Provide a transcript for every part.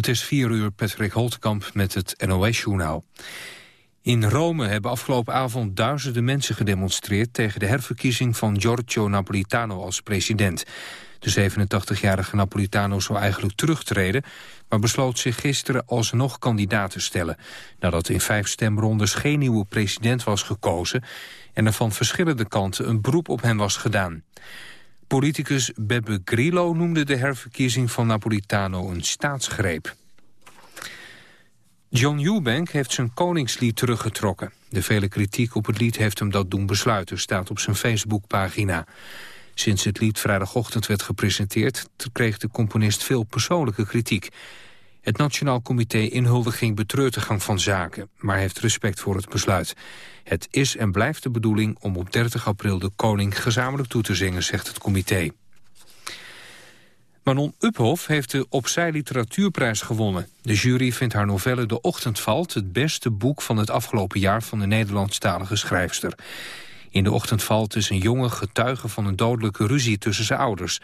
Het is vier uur Patrick Holtkamp met het NOS-journaal. In Rome hebben afgelopen avond duizenden mensen gedemonstreerd... tegen de herverkiezing van Giorgio Napolitano als president. De 87-jarige Napolitano zou eigenlijk terugtreden... maar besloot zich gisteren alsnog kandidaat te stellen... nadat in vijf stemrondes geen nieuwe president was gekozen... en er van verschillende kanten een beroep op hem was gedaan. Politicus Beppe Grillo noemde de herverkiezing van Napolitano een staatsgreep. John Eubank heeft zijn koningslied teruggetrokken. De vele kritiek op het lied heeft hem dat doen besluiten, staat op zijn Facebookpagina. Sinds het lied vrijdagochtend werd gepresenteerd... kreeg de componist veel persoonlijke kritiek. Het Nationaal Comité Inhuldiging betreurt de gang van zaken... maar heeft respect voor het besluit. Het is en blijft de bedoeling om op 30 april de koning gezamenlijk toe te zingen, zegt het comité. Manon Uphoff heeft de Opzij Literatuurprijs gewonnen. De jury vindt haar novelle De Ochtend Valt het beste boek van het afgelopen jaar van de Nederlandstalige schrijfster. In De Ochtend Valt is een jonge getuige van een dodelijke ruzie tussen zijn ouders.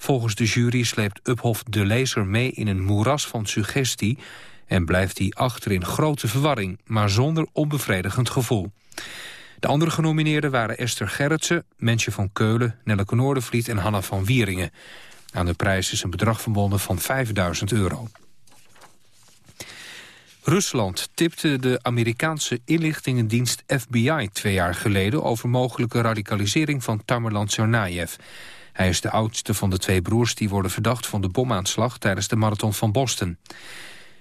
Volgens de jury sleept Uphoff de lezer mee in een moeras van suggestie... en blijft hij achter in grote verwarring, maar zonder onbevredigend gevoel. De andere genomineerden waren Esther Gerritsen, Mensje van Keulen... Nelleke Noordenvliet en Hanna van Wieringen. Aan de prijs is een bedrag verbonden van 5000 euro. Rusland tipte de Amerikaanse inlichtingendienst FBI twee jaar geleden... over mogelijke radicalisering van Tamerlan Tsarnaev. Hij is de oudste van de twee broers die worden verdacht van de bomaanslag... tijdens de marathon van Boston.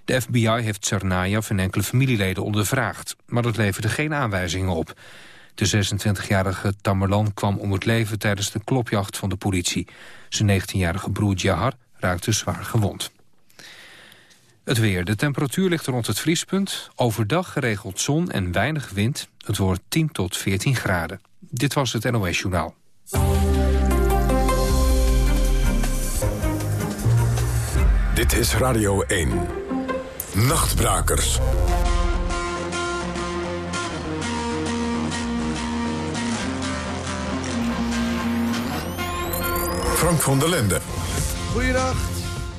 De FBI heeft Tsarnaev en enkele familieleden ondervraagd... maar dat leverde geen aanwijzingen op. De 26-jarige Tamerlan kwam om het leven tijdens de klopjacht van de politie. Zijn 19-jarige broer Jahar raakte zwaar gewond. Het weer. De temperatuur ligt rond het vriespunt. Overdag geregeld zon en weinig wind. Het wordt 10 tot 14 graden. Dit was het NOS Journaal. Dit is Radio 1. Nachtbrakers. Frank van der Lende. Goeiedag.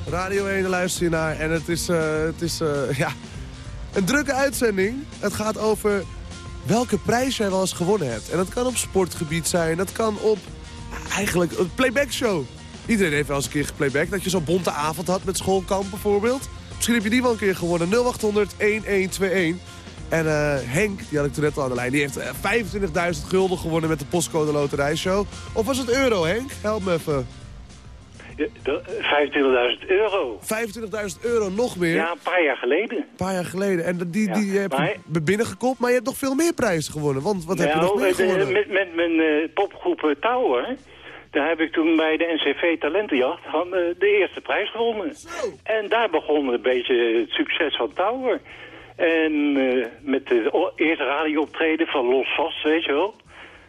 Radio 1 luister je naar. En het is, uh, het is uh, ja, een drukke uitzending. Het gaat over welke prijs jij wel eens gewonnen hebt. En dat kan op sportgebied zijn. Dat kan op eigenlijk een playback show. Iedereen heeft wel eens een keer geplayback. Dat je zo'n bonte avond had met schoolkamp bijvoorbeeld. Misschien heb je die wel een keer gewonnen. 0800 1121. En uh, Henk, die had ik toen net al aan de lijn, die heeft 25.000 gulden gewonnen met de postcode loterijshow. Of was het euro, Henk? Help me even. 25.000 euro. 25.000 euro, nog meer? Ja, een paar jaar geleden. Een paar jaar geleden. En die, die heb maar... je binnengekopt, maar je hebt nog veel meer prijzen gewonnen. Want wat heb je nog nou, meer gewonnen? Met, met mijn uh, popgroep Tower... Daar heb ik toen bij de NCV Talentenjacht de eerste prijs gewonnen. Zo. En daar begon een beetje het succes van Tower. En uh, met de eerste radiooptreden van Los Vast, weet je wel.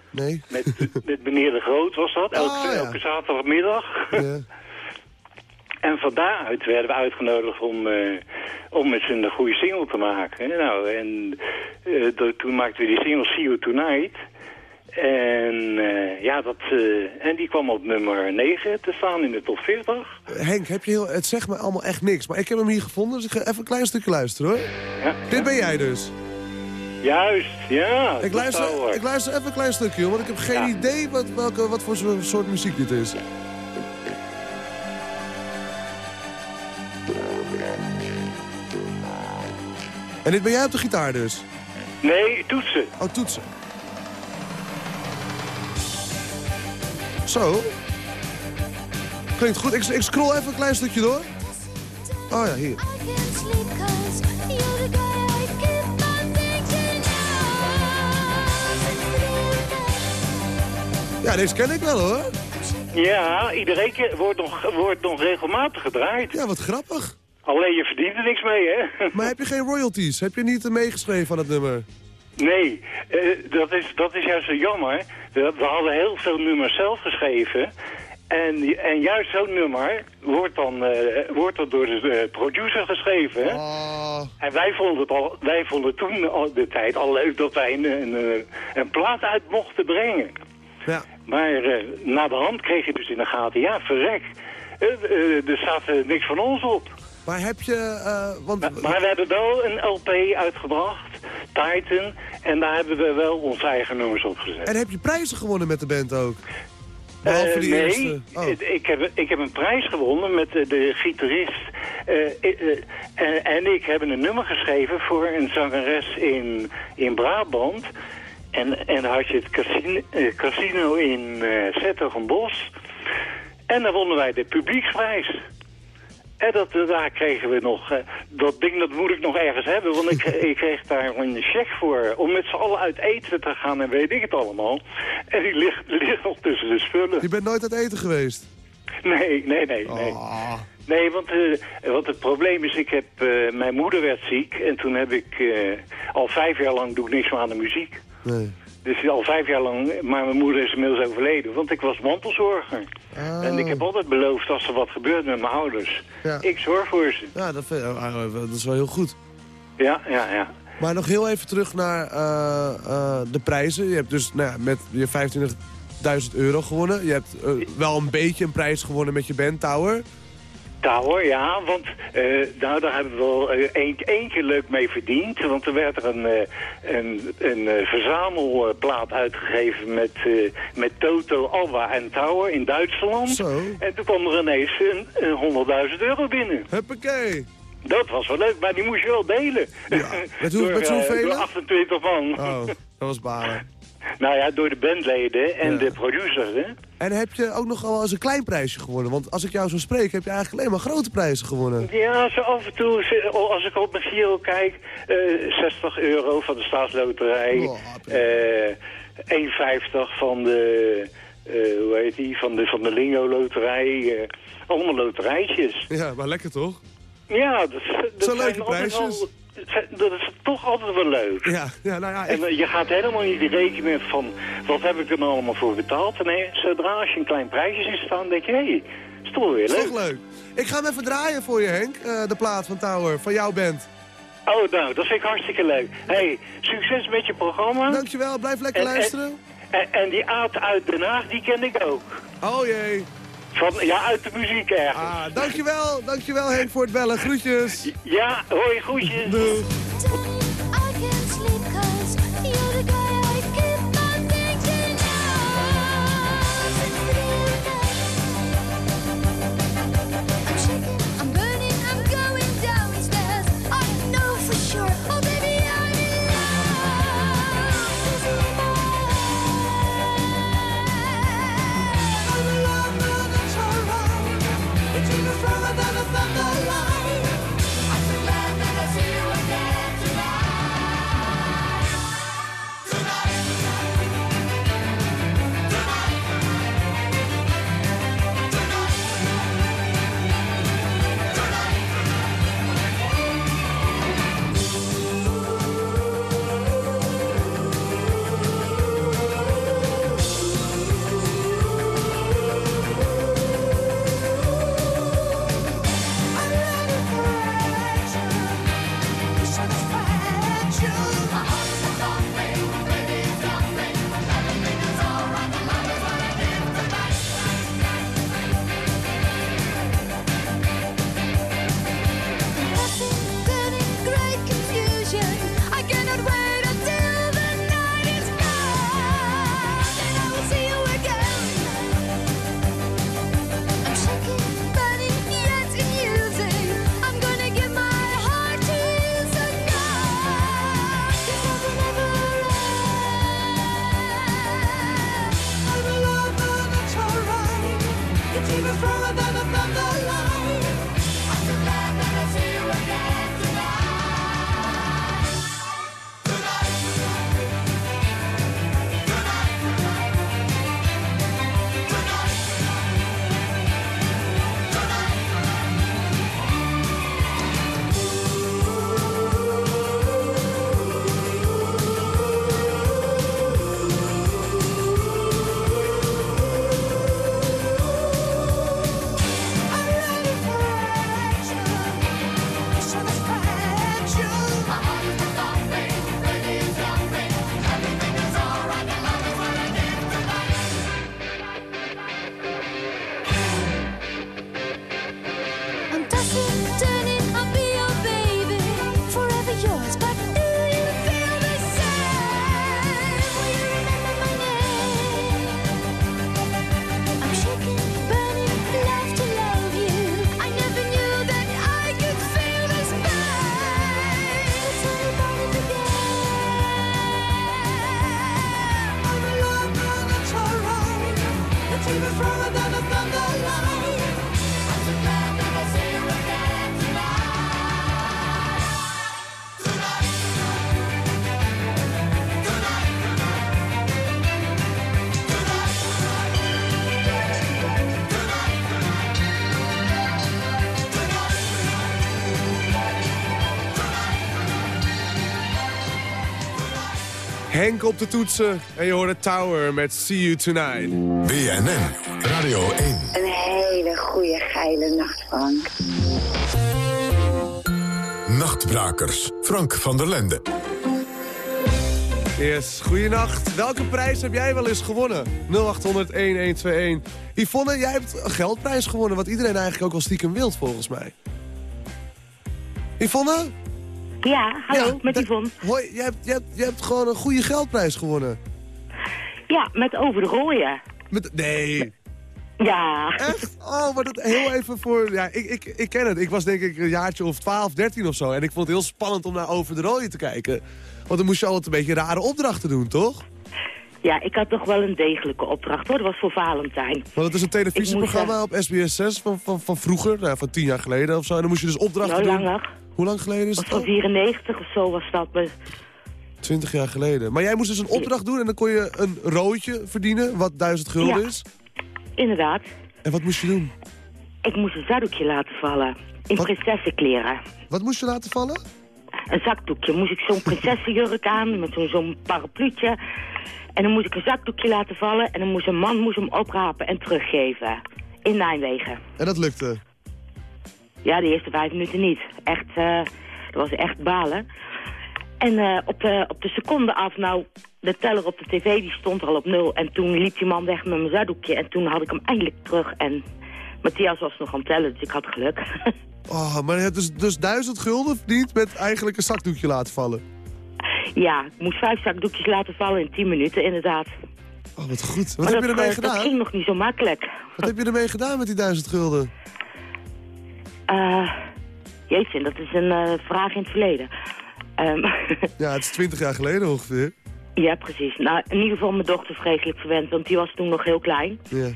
Nee. Met, met meneer De Groot was dat, elke, ah, elke zaterdagmiddag. Ja. En van daaruit werden we uitgenodigd om, uh, om eens een goede single te maken. Nou, en uh, toen maakten we die single See You Tonight. En uh, ja, dat, en die kwam op nummer 9 te staan in de top 40. Henk, heb je heel, het zegt me allemaal echt niks. Maar ik heb hem hier gevonden, dus ik ga even een klein stukje luisteren hoor. Ja, Dit ben jij dus. Juist, ja. Ik luister, ik luister even een klein stukje, want ik heb geen idee wat, welke, wat voor soort muziek dit is. En dit ben jij op de gitaar dus? Nee, toetsen. Oh, toetsen. Zo. Klinkt goed. Ik, ik scroll even een klein stukje door. Oh ja, hier. Ja, deze ken ik wel hoor. Ja, iedereen wordt nog, wordt nog regelmatig gedraaid. Ja, wat grappig. Alleen je verdient er niks mee, hè? Maar heb je geen royalties? Heb je niet meegeschreven van het nummer? Nee, uh, dat, is, dat is juist zo jammer. We, we, hadden heel veel nummers zelf geschreven. En, en juist zo'n nummer wordt dan, uh, wordt dan door de producer geschreven. Oh. En wij vonden, het al, wij vonden toen al de tijd al leuk dat wij een, een, een plaat uit mochten brengen. Ja. Maar uh, na de hand kreeg je dus in de gaten, ja, verrek. er staat niks van ons op. Maar heb je... Uh, want... Maar, maar, we hebben wel een LP uitgebracht, Titan. En daar hebben we wel onze eigen nummers op gezet. En heb je prijzen gewonnen met de band ook? Uh, nee, oh. ik, heb, ik heb een prijs gewonnen met de gitarist. Uh, en ik heb een nummer geschreven voor een zangeres in, in Brabant. En, en dan had je het casino, casino in uh, Bos. En dan wonnen wij de publieksprijs. En dat, daar kregen we nog, dat ding dat moet ik nog ergens hebben, want ik, ik kreeg daar een check voor om met z'n allen uit eten te gaan en weet ik het allemaal. En die ligt, ligt nog tussen de spullen. Je bent nooit uit eten geweest? Nee, nee, nee, nee. Oh. Nee, want, uh, want het probleem is, ik heb, uh, mijn moeder werd ziek en toen heb ik, uh, al vijf jaar lang doe ik niks meer aan de muziek. Nee. Dus al vijf jaar lang, maar mijn moeder is inmiddels overleden, want ik was mantelzorger. Oh. En ik heb altijd beloofd als er wat gebeurt met mijn ouders, ik zorg voor ze. Ja, dat, dat is wel heel goed. Ja, ja, ja. Maar nog heel even terug naar de prijzen. Je hebt dus nou ja, met je 25.000 euro gewonnen. Je hebt wel een beetje een prijs gewonnen met je band Tower. Ja, want uh, nou, daar hebben we wel uh, één, keer leuk mee verdiend. Want er werd er een, uh, een, een verzamelplaat uitgegeven met, met Toto, Alba en Tower in Duitsland. Zo. En toen kwam er ineens een, een 100.000 euro binnen. Huppakee. Dat was wel leuk, maar die moest je wel delen. Ja. Met, hoe, met zoveel? Door 28 man. Oh, dat was balen. Nou ja, door de bandleden en de producers, hè. En heb je ook nog wel eens een klein prijsje gewonnen? Want als ik jou zo spreek, heb je eigenlijk alleen maar grote prijzen gewonnen. Ja, zo af en toe, als ik op mijn Giro kijk, uh, eh, 60 euro van de staatsloterij, oh, uh, 1,50 van de, uh, hoe heet die, van de, van de Lingo loterij. Eh, allemaal loterijtjes. Ja, maar lekker toch? Ja, dat, dat Zo leuke prijsjes dat is toch altijd wel leuk. Ja, ja nou ja. En eh, je gaat helemaal niet rekenen van, wat heb ik er nou allemaal voor betaald? Nee, zodra als je een klein prijsje ziet staan, denk je, hé, hey, is toch weer leuk. Is toch leuk. Ik ga hem even draaien voor je, Henk, uh, de plaat van Tower, van jouw band. Oh, nou, dat vind ik hartstikke leuk. hey, succes met je programma. Dankjewel, blijf lekker luisteren. En, en, die Aad uit Den Haag, die ken ik ook. Oh jee. Van, ja, uit de muziek ergens. Ah, dankjewel, dankjewel Henk voor het bellen. Groetjes. Ja, hoi, groetjes. Doei. Henk op de toetsen. En je hoort Tower met See You Tonight. BNN Radio 1. Een hele goede geile nacht, Frank. Nachtbrakers, Frank van der Lende. Yes, goeienacht. Welke prijs heb jij wel eens gewonnen? 0800-1121. Yvonne, jij hebt een geldprijs gewonnen, wat iedereen eigenlijk ook wel stiekem wilt, volgens mij. Yvonne? Ja, hallo, met Yvonne. Hoi, jij hebt, jij hebt gewoon een goede geldprijs gewonnen. Ja, met over de rooien. Met, nee. Ja. Echt? Oh, maar dat heel even voor... Ja, ik, ik, ik ken het. Ik was denk ik een jaartje of 12, 13 of zo. En ik vond het heel spannend om naar Over de Rooien te kijken. Want dan moest je altijd een beetje rare opdrachten doen, toch? Ja, ik had toch wel een degelijke opdracht hoor. Dat was voor Valentijn. Want het is een televisieprogramma eh, op SBS 6 van, van, van vroeger, nou, van tien jaar geleden of zo. En dan moest je dus opdrachten nou, doen. langer. Hoe lang geleden is het? al? 94 of zo was dat. Maar 20 jaar geleden. Maar jij moest dus een opdracht doen en dan kon je een roodje verdienen, wat duizend gulden Ja. is. inderdaad, En wat moest je doen? ik moest een zakdoekje laten vallen. In Wat? prinsessenkleren. Wat moest je laten vallen? Een zakdoekje. Moest ik zo'n prinsessenjurk aan met zo'n zo'n parapluutje. En dan moest ik een zakdoekje laten vallen. En dan moest een man moest hem oprapen en teruggeven. In Nijmegen. En dat lukte. Ja, de eerste vijf minuten niet. Echt, eh, dat was echt balen. En eh, op, de, op de seconde af, nou, de teller op de tv die stond al op nul. En toen liep die man weg met mijn zakdoekje. En toen had ik hem eindelijk terug. En Matthias was nog aan het tellen, dus ik had geluk. Oh, maar je hebt dus, dus duizend gulden verdiend met eigenlijk een zakdoekje laten vallen. ja, ik moest vijf zakdoekjes laten vallen in tien minuten, inderdaad. Oh, wat goed. Wat Maar heb dat, je ermee eh, Dat gedaan? ging nog niet zo makkelijk. Wat heb je ermee gedaan met die duizend gulden? Eh jeetje, dat is een eh, vraag in het verleden. Ehm, Ja, het is twintig jaar geleden ongeveer. ja, precies. Nou, in ieder geval mijn dochter vreselijk verwend, want die was toen nog heel klein. Ja.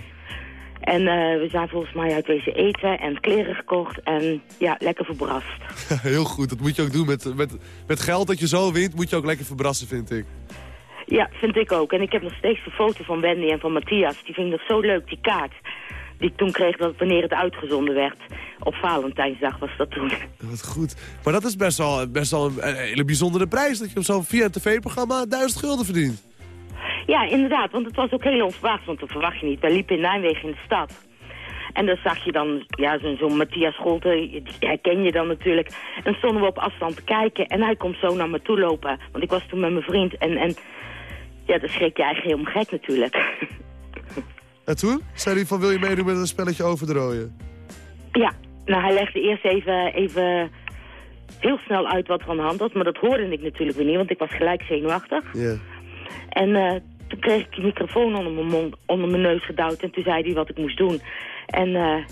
En eh, we zijn volgens mij uit wezen eten en kleren gekocht en ja, lekker verbrast. Heel goed, dat moet je ook doen. Met, met, met geld dat je zo wint, moet je ook lekker verbrassen, vind ik. Ja, vind ik ook. En ik heb nog steeds de foto van Wendy en van Matthias. Die vind ik nog zo leuk, die kaart. Die ik toen kreeg dat wanneer het uitgezonden werd. Op Valentijnsdag was dat toen. Wat goed. Maar dat is best wel, best wel een, hele bijzondere prijs... dat je op zo'n via een tv-programma duizend gulden verdient. Ja, inderdaad, want het was ook heel onverwacht, want dat verwacht je niet. Wij liepen in Nijmegen in de stad. En dan zag je dan, ja, zo'n zo'n Matthias Scholte, die herken je dan natuurlijk. En stonden we op afstand te kijken en hij komt zo naar me toe lopen. Want ik was toen met mijn vriend en, en ja, dan schrik je eigenlijk helemaal gek natuurlijk. En toen zei hij van, wil je meedoen met een spelletje over de rooien? ja, nou hij legde eerst even, even heel snel uit wat er aan de hand was. Maar dat hoorde ik natuurlijk weer niet, want ik was gelijk zenuwachtig. Ja. En eh, toen kreeg ik die microfoon onder mijn, mond, onder mijn neus gedouwd en toen zei hij wat ik moest doen. En eh,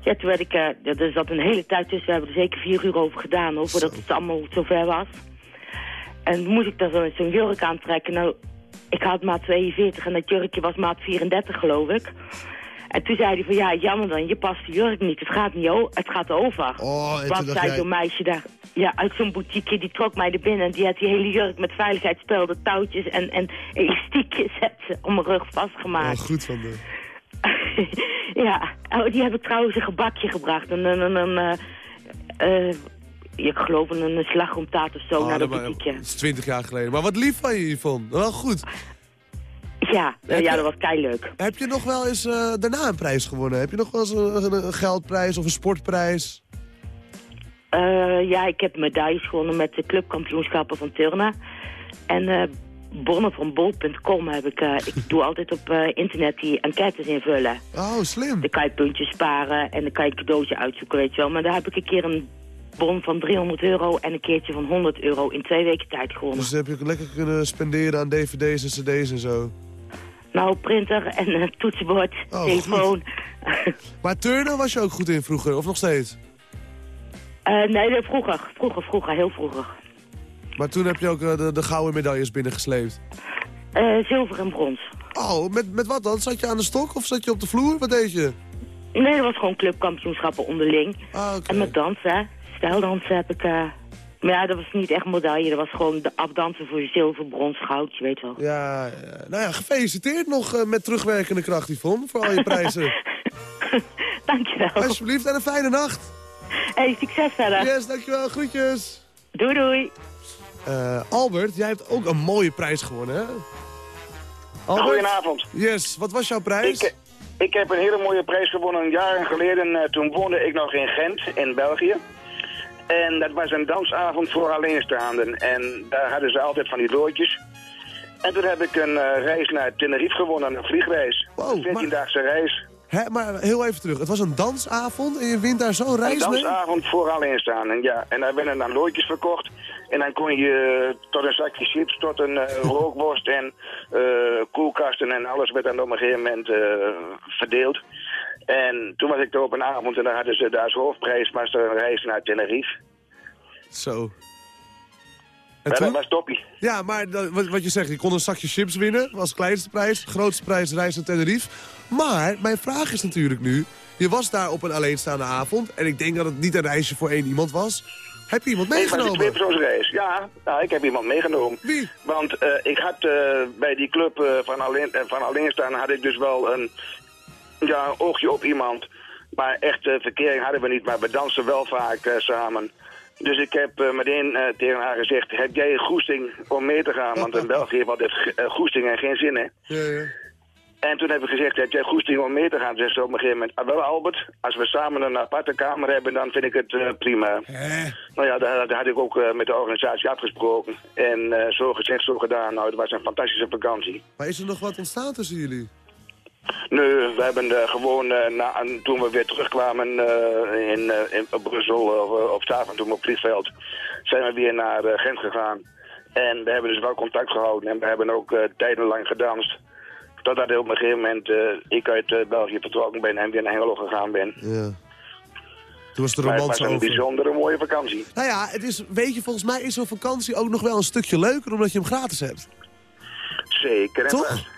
ja, toen werd ik, ja, er zat een hele tijd tussen, we hebben er zeker vier uur over gedaan hoor, voordat het allemaal zover was. En toen moest ik daar zo- zo'n jurk aantrekken. Nou, ik had maat 42 en dat jurkje was maat 34 geloof ik. En toen zei hij van ja, jammer dan, je past de jurk niet, het gaat niet het gaat over. Oh, en dacht zei jij- zo'n meisje daar, ja, uit zo'n boutique, die trok mij er binnen. En die had die hele jurk met veiligheidsspelden, touwtjes en, en elastiekjes om mijn rug Oh, vastgemaakt. goed van de... ja, oh, die heb ik trouwens een gebakje gebracht. Een, een, een, een ik geloof een, een slagroomtaart of zo Oh, naar de dat boutique. Dat is twintig jaar geleden. Maar wat lief van je, Yvonne. Wel goed. Ja, Heb ja, dat was kei leuk. Heb je nog wel eens eh, daarna een prijs gewonnen? Heb je nog wel eens een, geldprijs of een sportprijs? Eh, ja, ik heb medailles gewonnen met de clubkampioenschappen van turnen. En eh bonnen van bol.com heb ik... ik doe altijd op internet die enquêtes invullen. Oh, slim. Dan kan je puntjes sparen en dan kan je een cadeautje uitzoeken, weet je wel. Maar daar heb ik een keer een bon van 300 euro en een keertje van 100 euro in twee weken tijd gewonnen. Dus heb je lekker kunnen spenderen aan dvd's en cd's en zo. Nou, printer en eh, toetsenbord, Oh, telefoon. Maar turnen was je ook goed in vroeger, of nog steeds? Eh, nee, dat vroeger, vroeger, vroeger, heel vroeger. Maar toen heb je ook eh, de, de gouden medailles binnengesleept. Zilver en brons. Oh, met, met wat dan? Zat je aan de stok of zat je op de vloer? Wat deed je? Nee, dat was gewoon clubkampioenschappen onderling. Ah. En met dansen, hè. stijldansen heb ik... eh, Maar ja, dat was niet echt medaille. Dat was gewoon de afdansen voor zilver, brons, goud, je weet wel. Ja, ja. nou ja, gefeliciteerd nog eh, met terugwerkende kracht, Yvonne, voor al je prijzen. Dankjewel. Alsjeblieft en een fijne nacht. Hey, succes verder. Yes, dankjewel. Groetjes. Doei doei. Uh, Albert, jij hebt ook een mooie prijs gewonnen, hè? Albert? Goedenavond. Yes, wat was jouw prijs? Ik, ik heb een hele mooie prijs gewonnen. Jaren geleden, uh, toen woonde ik nog in Gent, in België. En dat was een dansavond voor alleenstaanden. En daar hadden ze altijd van die loodjes. En toen heb ik een uh, reis naar Tenerife gewonnen, een vliegreis. Wow, een 14-daagse reis. Hè, maar heel even terug. Het was een dansavond en je wint daar zo'n reis Een dansavond mee? voor alleenstaanden, ja. En daar werden dan loodjes verkocht. En dan kon je tot een zakje chips, tot een uh, rookworst en uh, koelkasten en alles werd dan op een gegeven moment verdeeld. En toen was ik er op een avond en dan hadden ze daar als hoofdprijs was er een reis naar Tenerife. Zo. En dat was toppie. Ja, maar wat je zegt, je kon een zakje chips winnen. was kleinste prijs. Grootste prijs reis naar Tenerife. Maar mijn vraag is natuurlijk nu... Je was daar op een alleenstaande avond. En ik denk dat het niet een reisje voor één iemand was. Heb je iemand meegenomen? Nee, het reis. Ja, nou, ik heb iemand meegenomen. Wie? Want uh, ik had uh, bij die club uh, van, alleen, van alleenstaande had ik dus wel een ja, een oogje op iemand. Maar echt verkering hadden we niet, maar we dansen wel vaak uh, samen. Dus ik heb uh, meteen uh, tegen haar gezegd, heb jij een goesting om mee te gaan? Want in België heeft altijd goesting en geen zin, hè? Ja, ja. En toen heb ik gezegd, heb jij goesting om mee te gaan? Ze zei op een gegeven moment, ah, wel Albert, als we samen een aparte kamer hebben, dan vind ik het prima. Nou ja, daar, daar, had ik ook met de organisatie afgesproken. En zo gezegd, zo gedaan. Nou, het was een fantastische vakantie. Maar is er nog wat ontstaan tussen jullie? Nee, we hebben uh, gewoon, uh, na, toen we weer terugkwamen uh, in, in Brussel of op Staven, toen op vliegveld, zijn we weer naar Gent gegaan. En we hebben dus wel contact gehouden en we hebben ook tijdenlang gedanst. Totdat op een gegeven moment ik uit België vertrokken ben en weer naar Hengelo gegaan ben. Ja. Toen was de over. Het was een bijzondere mooie vakantie. Nou ja, het is, weet je, volgens mij is zo'n vakantie ook nog wel een stukje leuker omdat je hem gratis hebt. Zeker. Toch?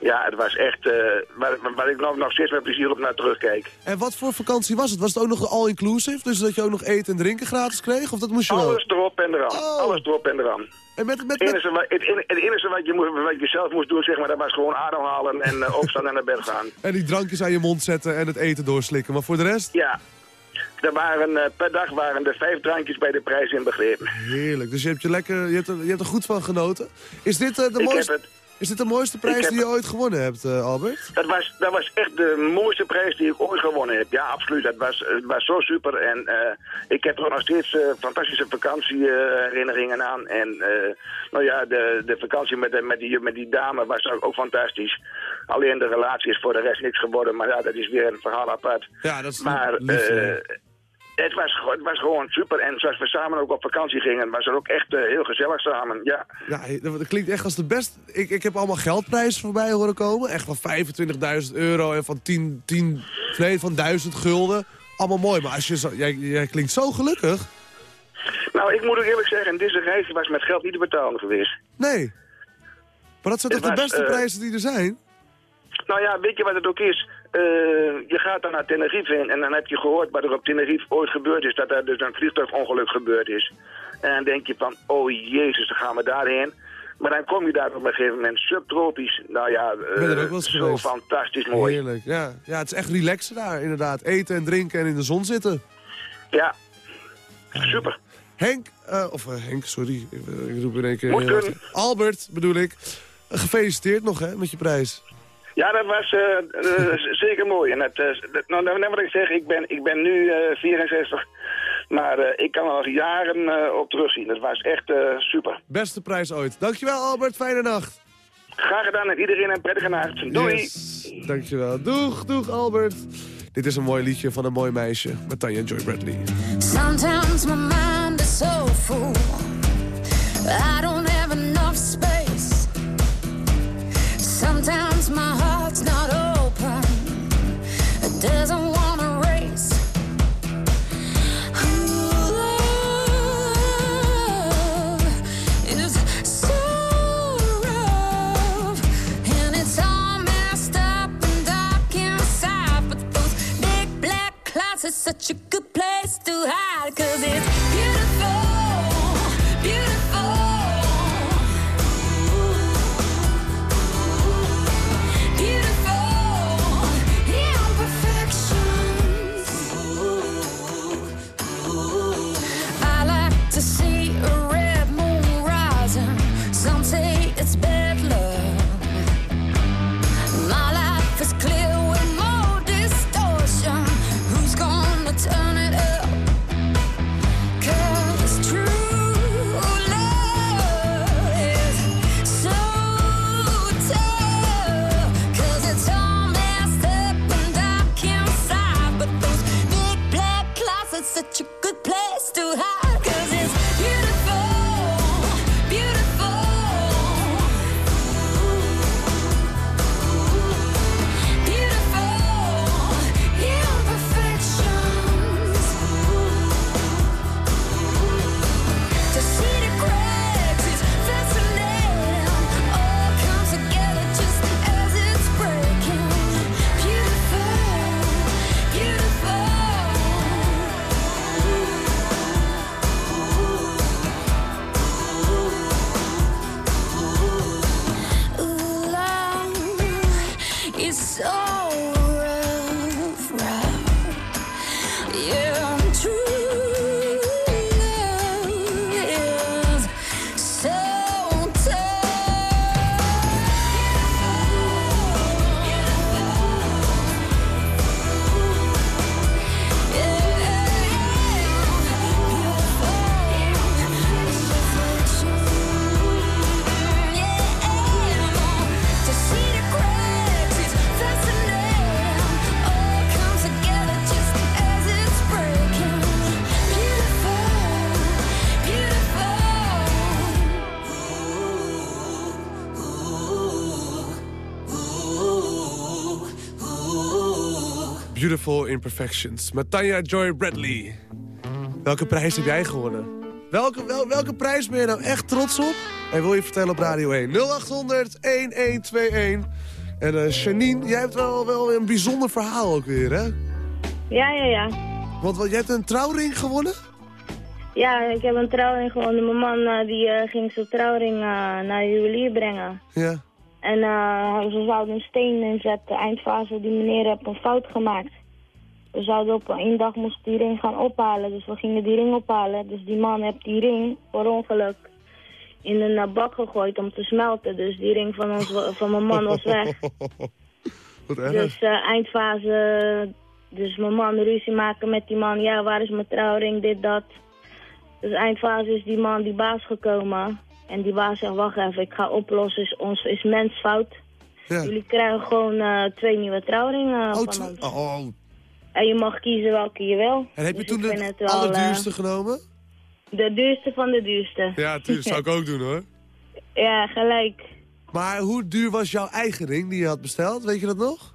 Ja, het was echt, uh, waar, waar, ik nog, nog steeds met plezier op naar terugkijk. En wat voor vakantie was het? Was het ook nog all-inclusive? Dus dat je ook nog eten en drinken gratis kreeg? Of dat moest je Alles erop en eraan. Oh. Alles erop en eraan. En met, met, Het, enige, wat, het, enige wat je, moest, wat je zelf moest doen, zeg maar, dat was gewoon ademhalen en uh, opstaan en naar bed gaan. En die drankjes aan je mond zetten en het eten doorslikken. Maar voor de rest? Ja. Er waren, uh, per dag waren er vijf drankjes bij de prijs inbegrepen. Heerlijk. Dus je hebt, je lekker, je hebt, er, je hebt er goed van genoten. Is dit de mooiste... Is dit de mooiste prijs die je ooit gewonnen hebt, uh, Albert? Dat was, dat was echt de mooiste prijs die ik ooit gewonnen heb. Ja, absoluut. Dat was, het was zo super. En uh, ik heb er nog steeds uh, fantastische vakantieherinneringen aan. En nou ja, de, de vakantie met, met, die, met die dame was ook fantastisch. Alleen de relatie is voor de rest niks geworden. Maar ja, dat is weer een verhaal apart. Ja, dat is maar, lief, het was, het was gewoon super. En zoals we samen ook op vakantie gingen, was het ook echt uh, heel gezellig samen. Ja. ja, dat klinkt echt als de best. Ik, ik heb allemaal geldprijzen voorbij horen komen. Echt van 25.000 euro en van 10, 10, nee, van 1000 gulden. Allemaal mooi, maar als je zo, jij, jij klinkt zo gelukkig. Nou, ik moet ook eerlijk zeggen, deze reis was met geld niet te betalen geweest. Nee. Maar dat zijn toch de beste uh, prijzen die er zijn? Nou ja, weet je wat het ook is? Uh, je gaat dan naar Tenerife in en dan heb je gehoord wat er op Tenerife ooit gebeurd is. Dat er dus een vliegtuigongeluk gebeurd is. En dan denk je van, oh jezus, dan gaan we daarheen. Maar dan kom je daar op een gegeven moment subtropisch. Nou ja, uh, zo fantastisch mooi. Heerlijk, ja. Ja, het is echt relaxen daar inderdaad. Eten en drinken en in de zon zitten. Ja, super. Henk, uh, of Henk, sorry, ik roep in één keer. Albert bedoel ik. Gefeliciteerd nog hè, met je prijs. Ja, dat was uh, zeker mooi. En het, uh, nou, nou, wat ik zeg, ik ben, ik ben nu 64. Maar ik kan er nog jaren op terugzien. Dat was echt super. Beste prijs ooit. Dankjewel Albert, fijne nacht. Graag gedaan en iedereen een prettige nacht. Doei. Yes. Dankjewel. Doeg, doeg Albert. Dit is een mooi liedje van een mooi meisje met Tanya Joy Bradley. Sometimes my mind is so full. I don't have enough space. Sometimes are such a good place to hide, 'cause it's beautiful. Imperfections. Met Joy Bradley. Welke prijs heb jij gewonnen? Welke, wel, welke prijs ben je nou echt trots op? En wil je vertellen op Radio 1? 0800 1121. En eh Janine, jij hebt wel, wel een bijzonder verhaal ook weer, hè? Ja, ja, ja. Want wat, jij hebt een trouwring gewonnen? Ja, ik heb een trouwring gewonnen. Mijn man eh, die, eh, ging zijn trouwring naar de juwelier brengen. Ja. En ze zouden een steen inzetten. Eindfase, die meneer heeft een fout gemaakt. We zouden op één dag moesten die ring gaan ophalen. Dus we gingen die ring ophalen. Dus die man heeft die ring, voor ongeluk, in een bak gegooid om te smelten. Dus die ring van, ons, van mijn man was weg. Wat erg. Dus eh, eindfase, dus mijn man ruzie maken met die man. Ja, waar is mijn trouwring, dit, dat. Dus eindfase is die man, die baas gekomen. En die baas zegt, wacht even, ik ga oplossen, is, ons, is mensfout. Ja. Jullie krijgen gewoon eh, twee nieuwe trouwringen Oh, van ons. oh, En je mag kiezen welke je wil. en heb je Dus toen de wel, allerduurste eh, genomen? de duurste van de duurste. Ja, tuurlijk. zou ik ook doen, hoor. Ja, gelijk. Maar hoe duur was jouw eigen ring die je had besteld? Weet je dat nog?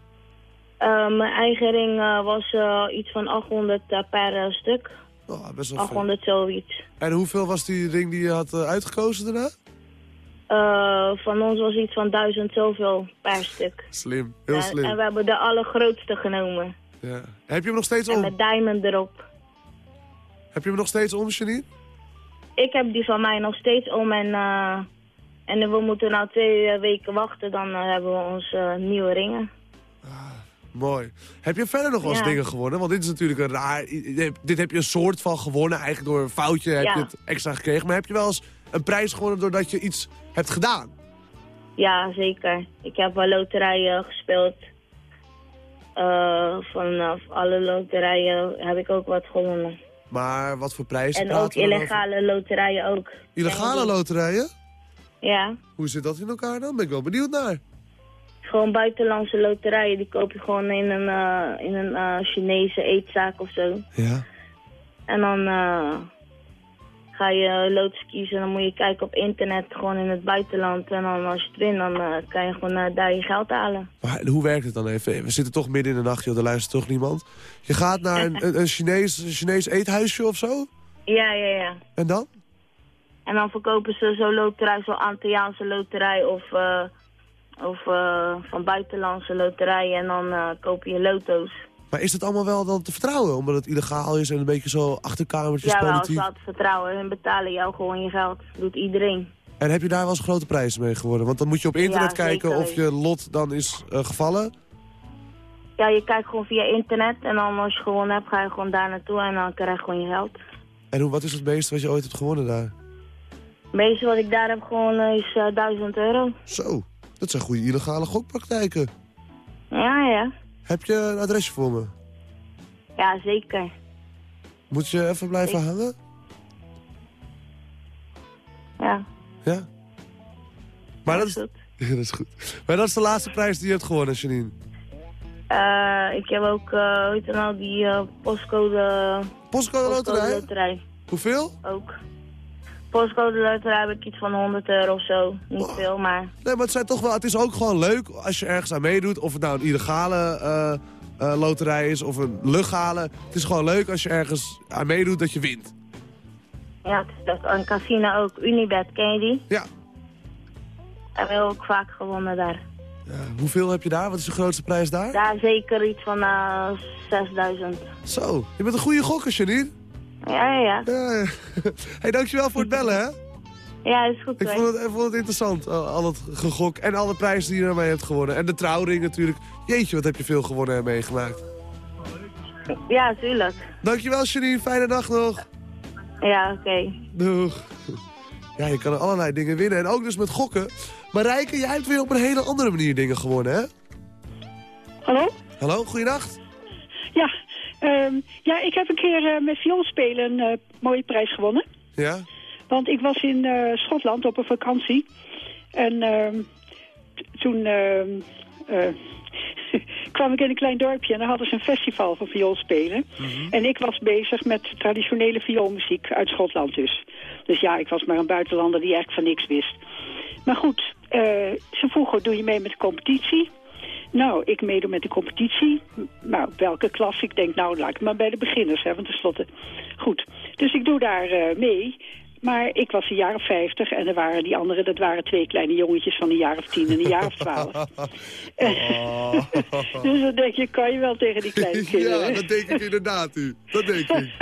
Eh, mijn eigen ring eh, was eh, iets van 800 eh, per stuk. Oh, best wel veel. 800 zoiets. En hoeveel was die ring die je had uitgekozen daarna? Eh, van ons was iets van 1000 zoveel per stuk. Slim, heel slim. En we hebben de allergrootste genomen. Ja. Heb je hem nog steeds En om? met diamond erop. Heb je hem nog steeds om, Janine? Ik heb die van mij nog steeds om en, eh, en we moeten nou twee eh, weken wachten. Dan eh, hebben we onze nieuwe ringen. Mooi. Heb je verder nog wel eens Ja. dingen gewonnen? Want dit is natuurlijk een raar... Dit heb je een soort van gewonnen. Eigenlijk door een foutje heb Ja. je het extra gekregen. Maar heb je wel eens een prijs gewonnen doordat je iets hebt gedaan? Ja, zeker. Ik heb wel loterijen gespeeld. Eh, vanaf alle loterijen heb ik ook wat gewonnen. Maar wat voor prijzen En ook illegale loterijen ook. Illegale loterijen? Ja, Hoe zit dat in elkaar dan? Ben ik wel benieuwd naar. gewoon buitenlandse loterijen. Die koop je gewoon in een, eh, in een eh, Chinese eetzaak of zo. Ja. En dan eh, ga je loodjes kiezen. Dan moet je kijken op internet, gewoon in het buitenland. En dan als je het wint, dan eh, kan je gewoon eh, daar je geld halen. Maar hoe werkt het dan even? We zitten toch midden in de nacht, joh. Er luistert toch niemand. Je gaat naar een, een, een Chinees, een Chinees eethuisje of zo? Ja, ja, ja. En dan? En dan verkopen ze zo'n loterij, zo'n Antilliaanse loterij of, eh, of van buitenlandse loterijen. En dan koop je loto's. Maar is het allemaal wel dan te vertrouwen? Omdat het illegaal is en een beetje zo achterkamertjes Ja, wel, politiek. ze hadden vertrouwen. Hun betalen jou gewoon je geld. doet iedereen. En heb je daar wel eens grote prijzen mee geworden? Want dan moet je op internet Ja, kijken of je lot dan is eh, gevallen. Ja, je kijkt gewoon via internet. En dan als je gewonnen hebt, ga je gewoon daar naartoe. En dan krijg je gewoon je geld. En hoe, wat is het meeste wat je ooit hebt gewonnen daar? Het meeste wat ik daar heb gewonnen is eh 1000 euro. Zo, dat zijn goede illegale gokpraktijken. Ja, ja. Heb je een adresje voor me? Ja, zeker. Moet je even blijven Ik- hangen? Ja, Ja? Maar dat is, goed. Ja, dat is goed. Maar dat is de laatste prijs die je hebt gewonnen, Janine. Eh, ik heb ook, uh, hoe heet nou, die uh, postcode... Postcode loterij? loterij. Hoeveel? Ook. Postcode loterij heb ik iets van 100 euro of zo. Niet Oh. veel, maar... Nee, maar het, zijn toch wel, het is ook gewoon leuk als je ergens aan meedoet. Of het nou een illegale eh, eh, loterij is of een legale. Het is gewoon leuk als je ergens aan meedoet dat je wint. Ja, het is dat een casino ook. Unibet, ken je die? Ja. Hebben we ook vaak gewonnen daar. Ja, hoeveel heb je daar? Wat is de grootste prijs daar? Daar zeker iets van eh 6000. Zo, je bent een goede gokker, Janine. Ja, ja, ja. Ja, ja. hey, dankjewel voor het bellen, hè? Ja, is goed. Ik vond het, ik vond het interessant, al, het gegok en alle prijzen die je ermee hebt gewonnen. En de trouwring natuurlijk. Jeetje, wat heb je veel gewonnen en meegemaakt. Ja, tuurlijk. Dankjewel, Janine. Fijne dag nog. Ja, oké. Doeg. Ja, je kan er allerlei dingen winnen. En ook dus met gokken. Maar Rijke, jij hebt weer op een hele andere manier dingen gewonnen, hè? Hallo? Hallo, goeienacht. Ja, ehm, ja ik heb een keer eh, met vioolspelen een eh, mooie prijs gewonnen. Ja? Want ik was in eh, Schotland op een vakantie. En ehm, toen ehm, eh, kwam ik in een klein dorpje en daar hadden ze een festival van vioolspelen. En ik was bezig met traditionele vioolmuziek uit Schotland dus. Dus ja, ik was maar een buitenlander die eigenlijk van niks wist. Maar goed, ze vroegen, doe je mee met de competitie? Nou, ik meedoe met de competitie. Nou, welke klas? Ik denk, nou, laat ik maar bij de beginners, hè, want tenslotte... Goed, dus ik doe daar eh, mee. Maar ik was een jaar of vijftig en er waren die anderen, dat waren twee kleine jongetjes van een jaar of tien en een jaar of twaalf. dus dan denk je, kan je wel tegen die kleine kinderen. ja, dat denk ik inderdaad, u. Dat denk ik.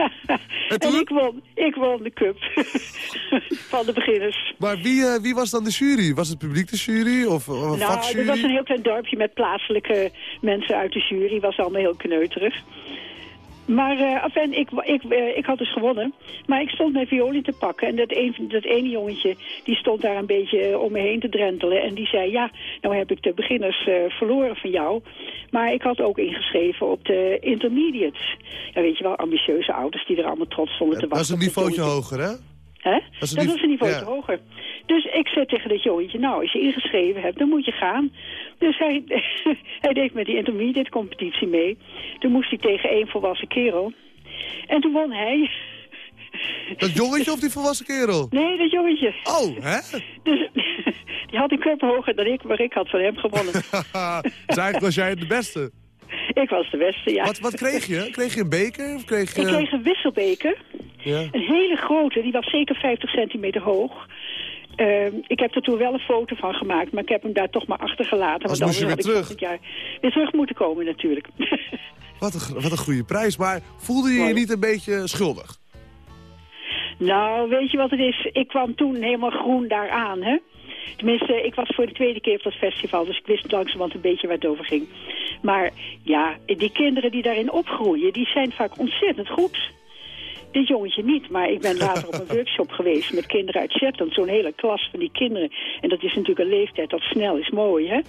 En, ik, won, ik won de cup van de beginners. Maar wie, eh, wie was dan de jury? Was het publiek de jury of of Nou, vakjury? er was een heel klein dorpje met plaatselijke mensen uit de jury. was allemaal heel kneuterig. Maar eh enfin, ik, ik, eh, ik had dus gewonnen. Maar ik stond mijn violie te pakken. En dat, een, dat ene jongetje die stond daar een beetje eh, om me heen te drentelen. En die zei, ja, nou heb ik de beginners verloren van jou. Maar ik had ook ingeschreven op de intermediates. Ja, weet je wel, ambitieuze ouders die er allemaal trots stonden te Dat is wachten. een niveautje hoger, hè? Hè? Dat is was een niveau ja. hoger. Dus ik zei tegen dat jongetje, nou, als je ingeschreven hebt, dan moet je gaan. Dus hij, hij deed met die intermediate competitie mee. Toen moest hij tegen één volwassen kerel. En toen won hij. Dat jongetje of die volwassen kerel? Nee, dat jongetje. Oh, hè? Dus die had een cup hoger dan ik, maar ik had van hem gewonnen. dus eigenlijk was jij de beste. ik was de beste, ja. Wat, wat kreeg je? Kreeg je een beker? Of kreeg je... Ik kreeg een wisselbeker. Ja. Een hele grote, die was zeker 50 centimeter hoog. Ehm, ik heb er toen wel een foto van gemaakt, maar ik heb hem daar toch maar achtergelaten. Als want moest je weer volgend jaar weer terug moeten komen natuurlijk. Wat een, wat een goede prijs. Maar voelde je je niet een beetje schuldig? Nou, weet je wat het is? Ik kwam toen helemaal groen daar aan, hè. Tenminste, ik was voor de tweede keer op dat festival, dus ik wist langzamerhand een beetje waar het over ging. Maar ja, die kinderen die daarin opgroeien, die zijn vaak ontzettend goed. Dit jongetje niet, maar ik ben later op een workshop geweest met kinderen uit Shetland. Zo'n hele klas van die kinderen. En dat is natuurlijk een leeftijd dat snel is mooi, hè?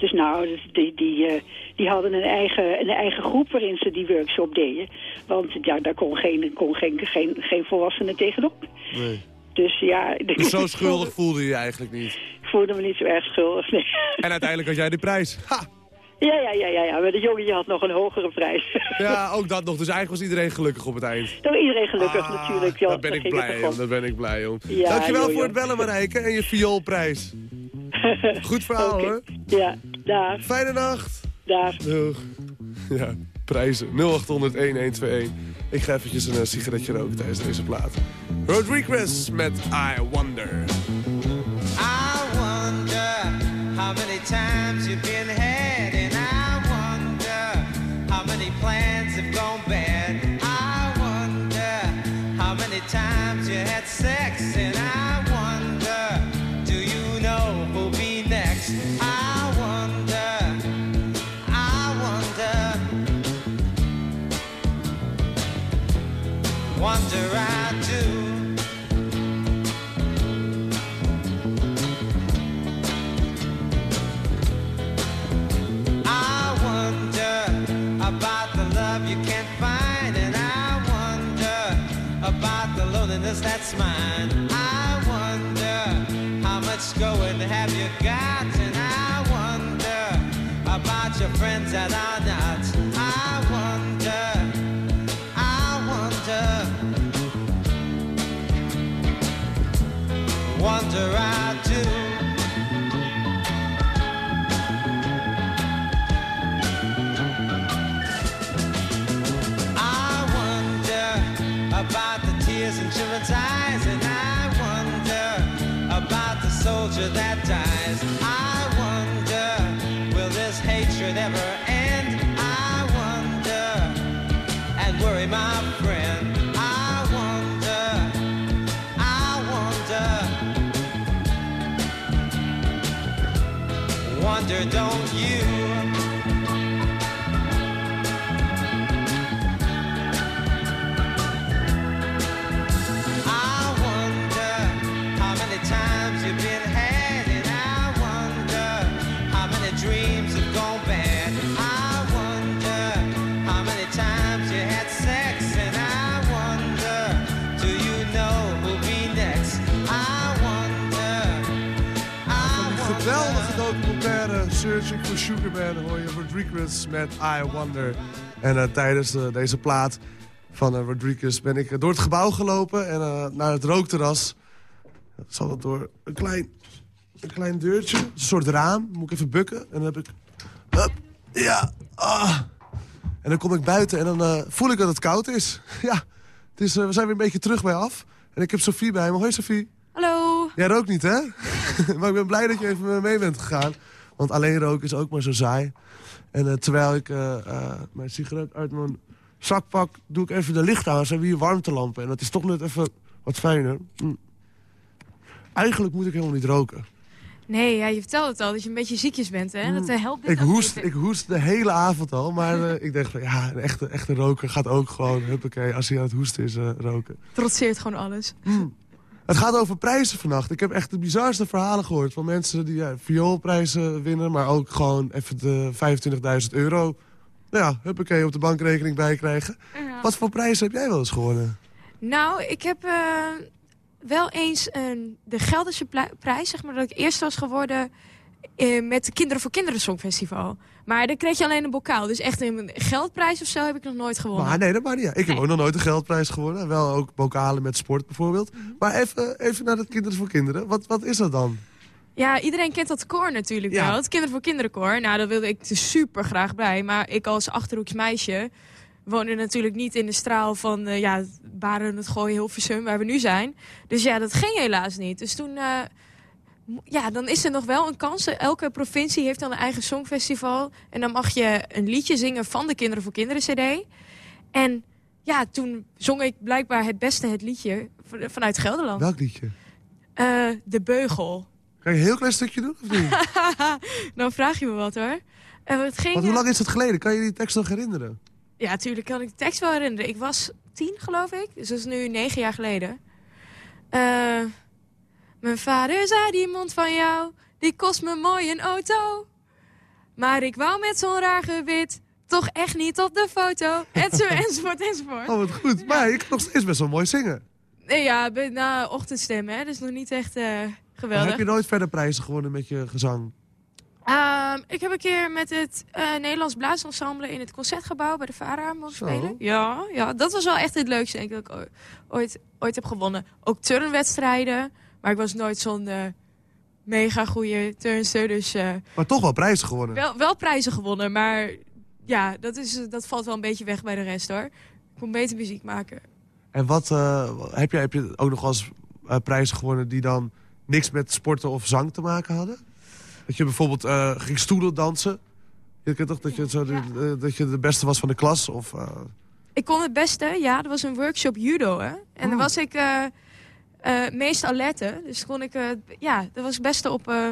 Dus nou, dus die, die, eh, die hadden een eigen, een eigen groep waarin ze die workshop deden. Want ja, daar kon geen, kon geen, geen, geen volwassene tegenop. Nee. Dus ja... Dus zo schuldig voelde je je eigenlijk niet. Ik voelde me niet zo erg schuldig, nee. En uiteindelijk had jij de prijs. Ha! Ja, ja, ja, ja, ja. Maar de jongetje had nog een hogere prijs. Ja, ook dat nog. Dus eigenlijk was iedereen gelukkig op het eind. Nou, iedereen gelukkig Ah, natuurlijk. Ja, daar ben ik blij toch om. Daar ben ik blij om. Ja, Dankjewel joh, voor het bellen, Marijke. En je vioolprijs. Goed verhaal, hoor. Ja, daar, Fijne nacht. daar. Doeg. Ja, prijzen. 0800-1121. Ik ga eventjes een eh, sigaretje roken tijdens deze plaat. Rodriguez met I Wonder. I wonder how many times you've been had, and I wonder how many plans have gone bad. I wonder how many times you had sex, I wonder how much going have you got, and I wonder about your friends that are not. I wonder, I wonder, wonder. I eyes, and I wonder about the soldier that dies. I wonder, will this hatred ever end? I wonder, and worry my friend. I wonder, I wonder, wonder, don't you? Searching for Sugar Man hoor je Rodriguez met I Wonder. En eh, tijdens eh, deze plaat van eh, Rodriguez ben ik door het gebouw gelopen en naar het rookterras. Dat zat het door een klein, een klein deurtje, een soort raam. Moet ik even bukken en dan heb ik... Hup, ja, ah. En dan kom ik buiten en dan voel ik dat het koud is. ja, het is, we zijn weer een beetje terug bij af. En ik heb Sophie bij me. Hoi Sophie. Hallo. Jij rookt niet, hè? maar ik ben blij dat je even mee bent gegaan. Want alleen roken is ook maar zo saai. En eh, terwijl ik eh, eh, mijn sigaret uit mijn zak pak... doe ik even de licht aan. Ze hebben hier warmtelampen. En dat is toch net even wat fijner. Hm. Eigenlijk moet ik helemaal niet roken. Nee, ja, je vertelde het al, dat je een beetje ziekjes bent, hè? Dat eh, helpt Ik hoest, niet. ik hoest de hele avond al. Maar ik dacht van ja, een echte, echte roker gaat ook gewoon... huppakee, als hij aan het hoesten is, eh, roken. Trotseert gewoon alles. Het gaat over prijzen vannacht. Ik heb echt de bizarste verhalen gehoord van mensen die ja, vioolprijzen winnen... maar ook gewoon even de 25.000 euro... Nou ja, huppakee, op de bankrekening bijkrijgen. Ja. Wat voor prijzen heb jij wel eens gewonnen? Nou, ik heb eh, wel eens een, de Gelderse prijs, zeg maar, dat ik eerst was geworden eh, met de Kinderen voor Kinderen Songfestival. Maar dan kreeg je alleen een bokaal. Dus echt een geldprijs of zo heb ik nog nooit gewonnen. Maar nee, dat maakt niet uit. Ik heb ook nog nooit een geldprijs gewonnen. Wel ook bokalen met sport bijvoorbeeld. Mhm. Maar even, even naar het Kinderen voor Kinderen. Wat, wat is dat dan? Ja, iedereen kent dat koor natuurlijk Ja. wel. Het Kinderen voor Kinderen koor. Nou, daar wilde ik super graag bij. Maar ik als Achterhoeks meisje woonde natuurlijk niet in de straal van... eh, ja, Baren, het Gooien, Hilversum, waar we nu zijn. Dus ja, dat ging helaas niet. Dus toen... eh, ja, dan is er nog wel een kans. Elke provincie heeft dan een eigen songfestival. En dan mag je een liedje zingen van de Kinderen voor Kinderen CD. En ja, toen zong ik blijkbaar het beste het liedje vanuit Gelderland. Welk liedje? Eh, de Beugel. Kan je een heel klein stukje doen of niet? Dan vraag je me wat hoor. En het ging, Want hoe lang is het geleden? Kan je die tekst nog herinneren? Ja, natuurlijk kan ik de tekst wel herinneren. Ik was tien, geloof ik. Dus dat is nu negen jaar geleden. Eh, mijn vader zei, die mond van jou, die kost me mooi een auto. Maar ik wou met zo'n raar gewit toch echt niet op de foto. Enzo, enzovoort, enzovoort. Oh, wat goed. Maar ik kan nog steeds best wel mooi zingen. Nee, ja, na ochtendstem, hè. Dus nog niet echt eh, Maar geweldig. heb je nooit verder prijzen gewonnen met je gezang? Ehm, ik heb een keer met het eh, Nederlands Blaasensemble in het Concertgebouw bij de VARA mogen spelen. Ja, ja, dat was wel echt het leukste denk ik, dat ik ooit, ooit heb gewonnen. Ook turnwedstrijden, maar ik was nooit zo'n eh, mega goede turnster. Dus eh, Maar toch wel prijzen gewonnen. wel, wel prijzen gewonnen, maar ja, dat, is, dat valt wel een beetje weg bij de rest hoor. Ik moet beter muziek maken. En wat eh, heb, je, heb je ook nog wel eens eh, prijzen gewonnen die dan niks met sporten of zang te maken hadden? Dat je bijvoorbeeld ging stoelen dansen. Je kent toch dat je, zo de, dat je de beste was van de klas? Of, Ik kon het beste, ja, er was een workshop judo, hè. En dan was ik meest alerte. Dus kon ik, eh, ja, dat was het beste op... eh,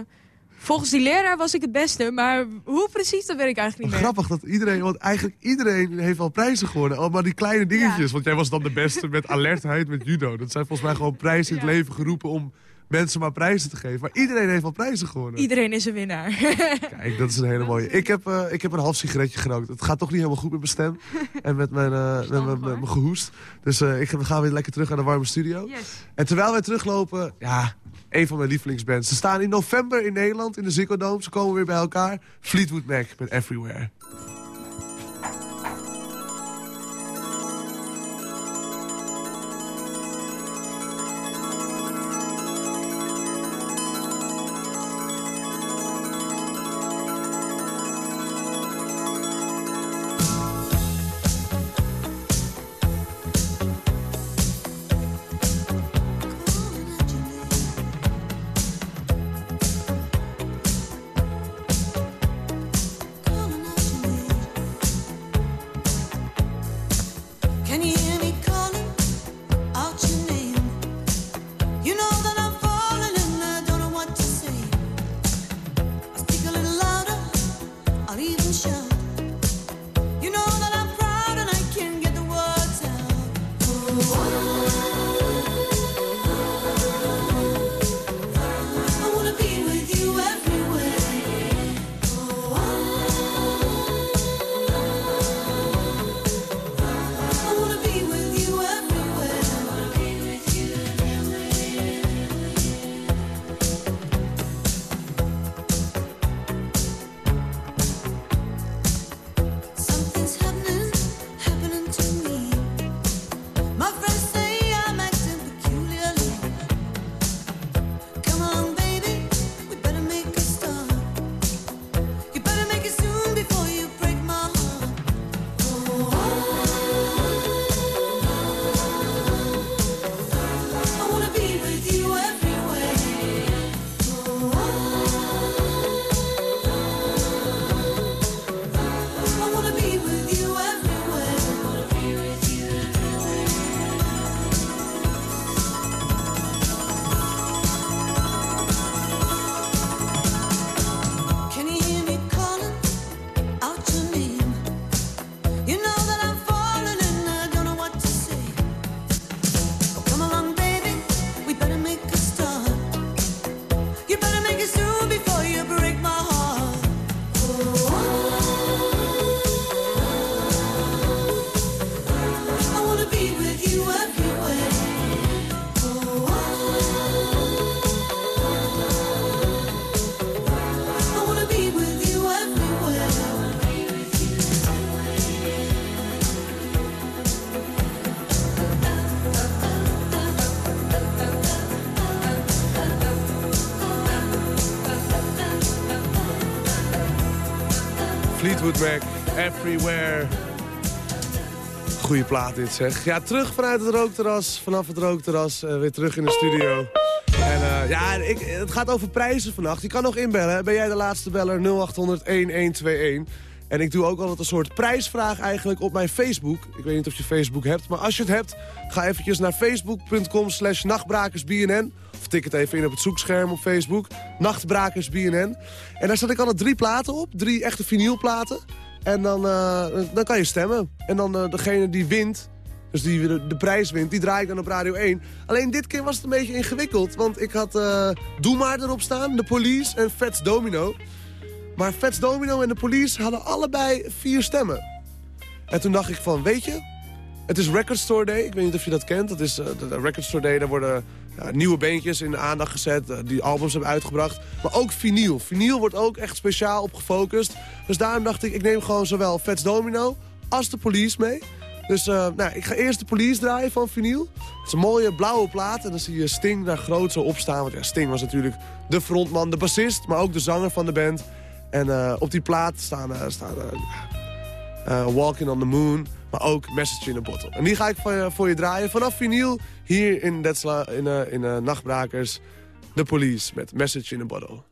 volgens die leraar was ik het beste, maar hoe precies, dat weet ik eigenlijk niet meer. grappig dat iedereen, want eigenlijk iedereen heeft wel prijzen gewonnen. Allemaal die kleine dingetjes. Want jij was dan de beste met alertheid met judo. Dat zijn volgens mij gewoon prijzen in het leven geroepen om mensen maar prijzen te geven. Maar iedereen heeft wel prijzen gewonnen. Iedereen is een winnaar. Kijk, dat is een hele mooie. Ik heb, eh, ik heb een half sigaretje gerookt. Het gaat toch niet helemaal goed met mijn stem. en met mijn, eh, met mijn, gehoest. Dus eh, ik, we gaan weer lekker terug naar de warme studio. En terwijl wij teruglopen, ja, een van mijn lievelingsbands. Ze staan in november in Nederland in de Ziggo Dome. Ze komen weer bij elkaar. Fleetwood Mac met Everywhere. Everywhere. Goeie plaat dit zeg. Ja, terug vanuit het rookterras, vanaf het rookterras, eh, weer terug in de studio. En eh, ja, ik, het gaat over prijzen vannacht. Je kan nog inbellen. Ben jij de laatste beller? 0800-1121. En ik doe ook altijd een soort prijsvraag eigenlijk op mijn Facebook. Ik weet niet of je Facebook hebt, maar als je het hebt... ga eventjes naar facebook.com slash nachtbrakersbnn. Of tik het even in op het zoekscherm op Facebook. Nachtbrakersbnn. En daar zet ik altijd drie platen op. Drie echte vinylplaten. En dan, eh, dan kan je stemmen. En dan eh, degene die wint, dus die de, prijs wint, die draai ik dan op Radio 1. Alleen dit keer was het een beetje ingewikkeld. Want ik had eh Doe maar erop staan, de Police en Fats Domino. Maar Fats Domino en de Police hadden allebei vier stemmen. En toen dacht ik van, weet je, het is Record Store Day. Ik weet niet of je dat kent. Dat is de Record Store Day. Daar worden nieuwe beentjes in de aandacht gezet. eh, die albums hebben uitgebracht. Maar ook vinyl. Vinyl wordt ook echt speciaal op gefocust. Dus daarom dacht ik, ik neem gewoon zowel Fats Domino als de Police mee. Dus eh, nou, ik ga eerst de Police draaien van vinyl. Het is een mooie blauwe plaat. En dan zie je Sting daar groot zo op staan. Want Sting was natuurlijk de frontman, de bassist. Maar ook de zanger van de band. En eh, op die plaat staan, eh, staan Walking on the Moon, maar ook Message in a Bottle. En die ga ik voor je, voor je draaien vanaf vinyl hier in, Detsla, in, eh, in eh, Nachtbrakers. The Police met Message in a Bottle.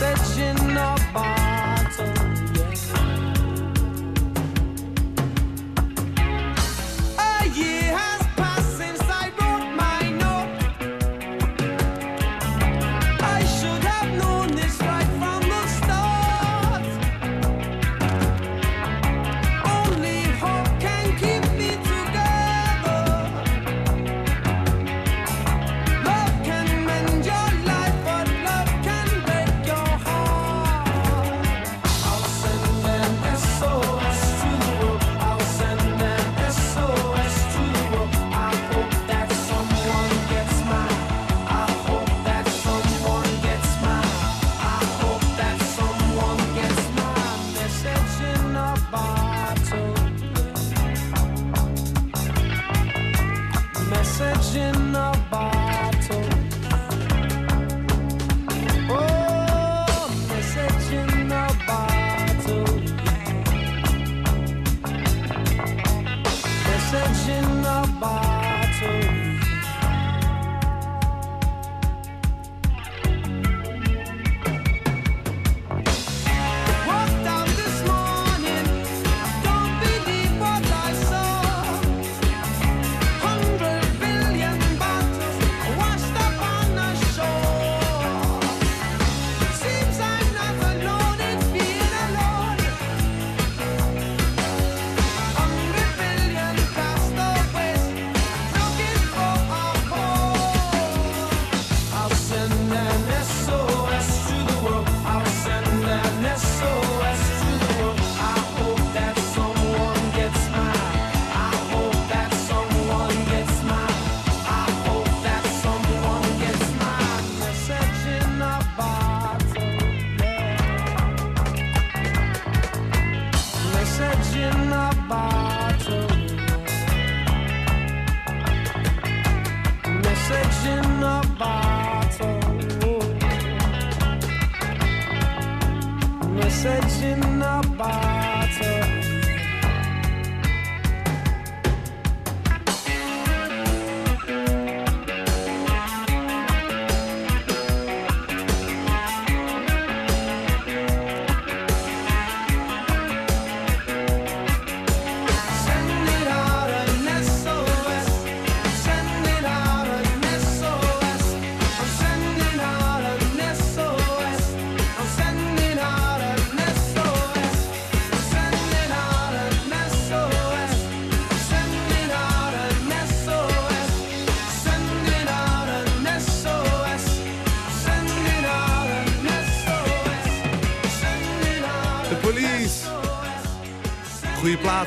Message in a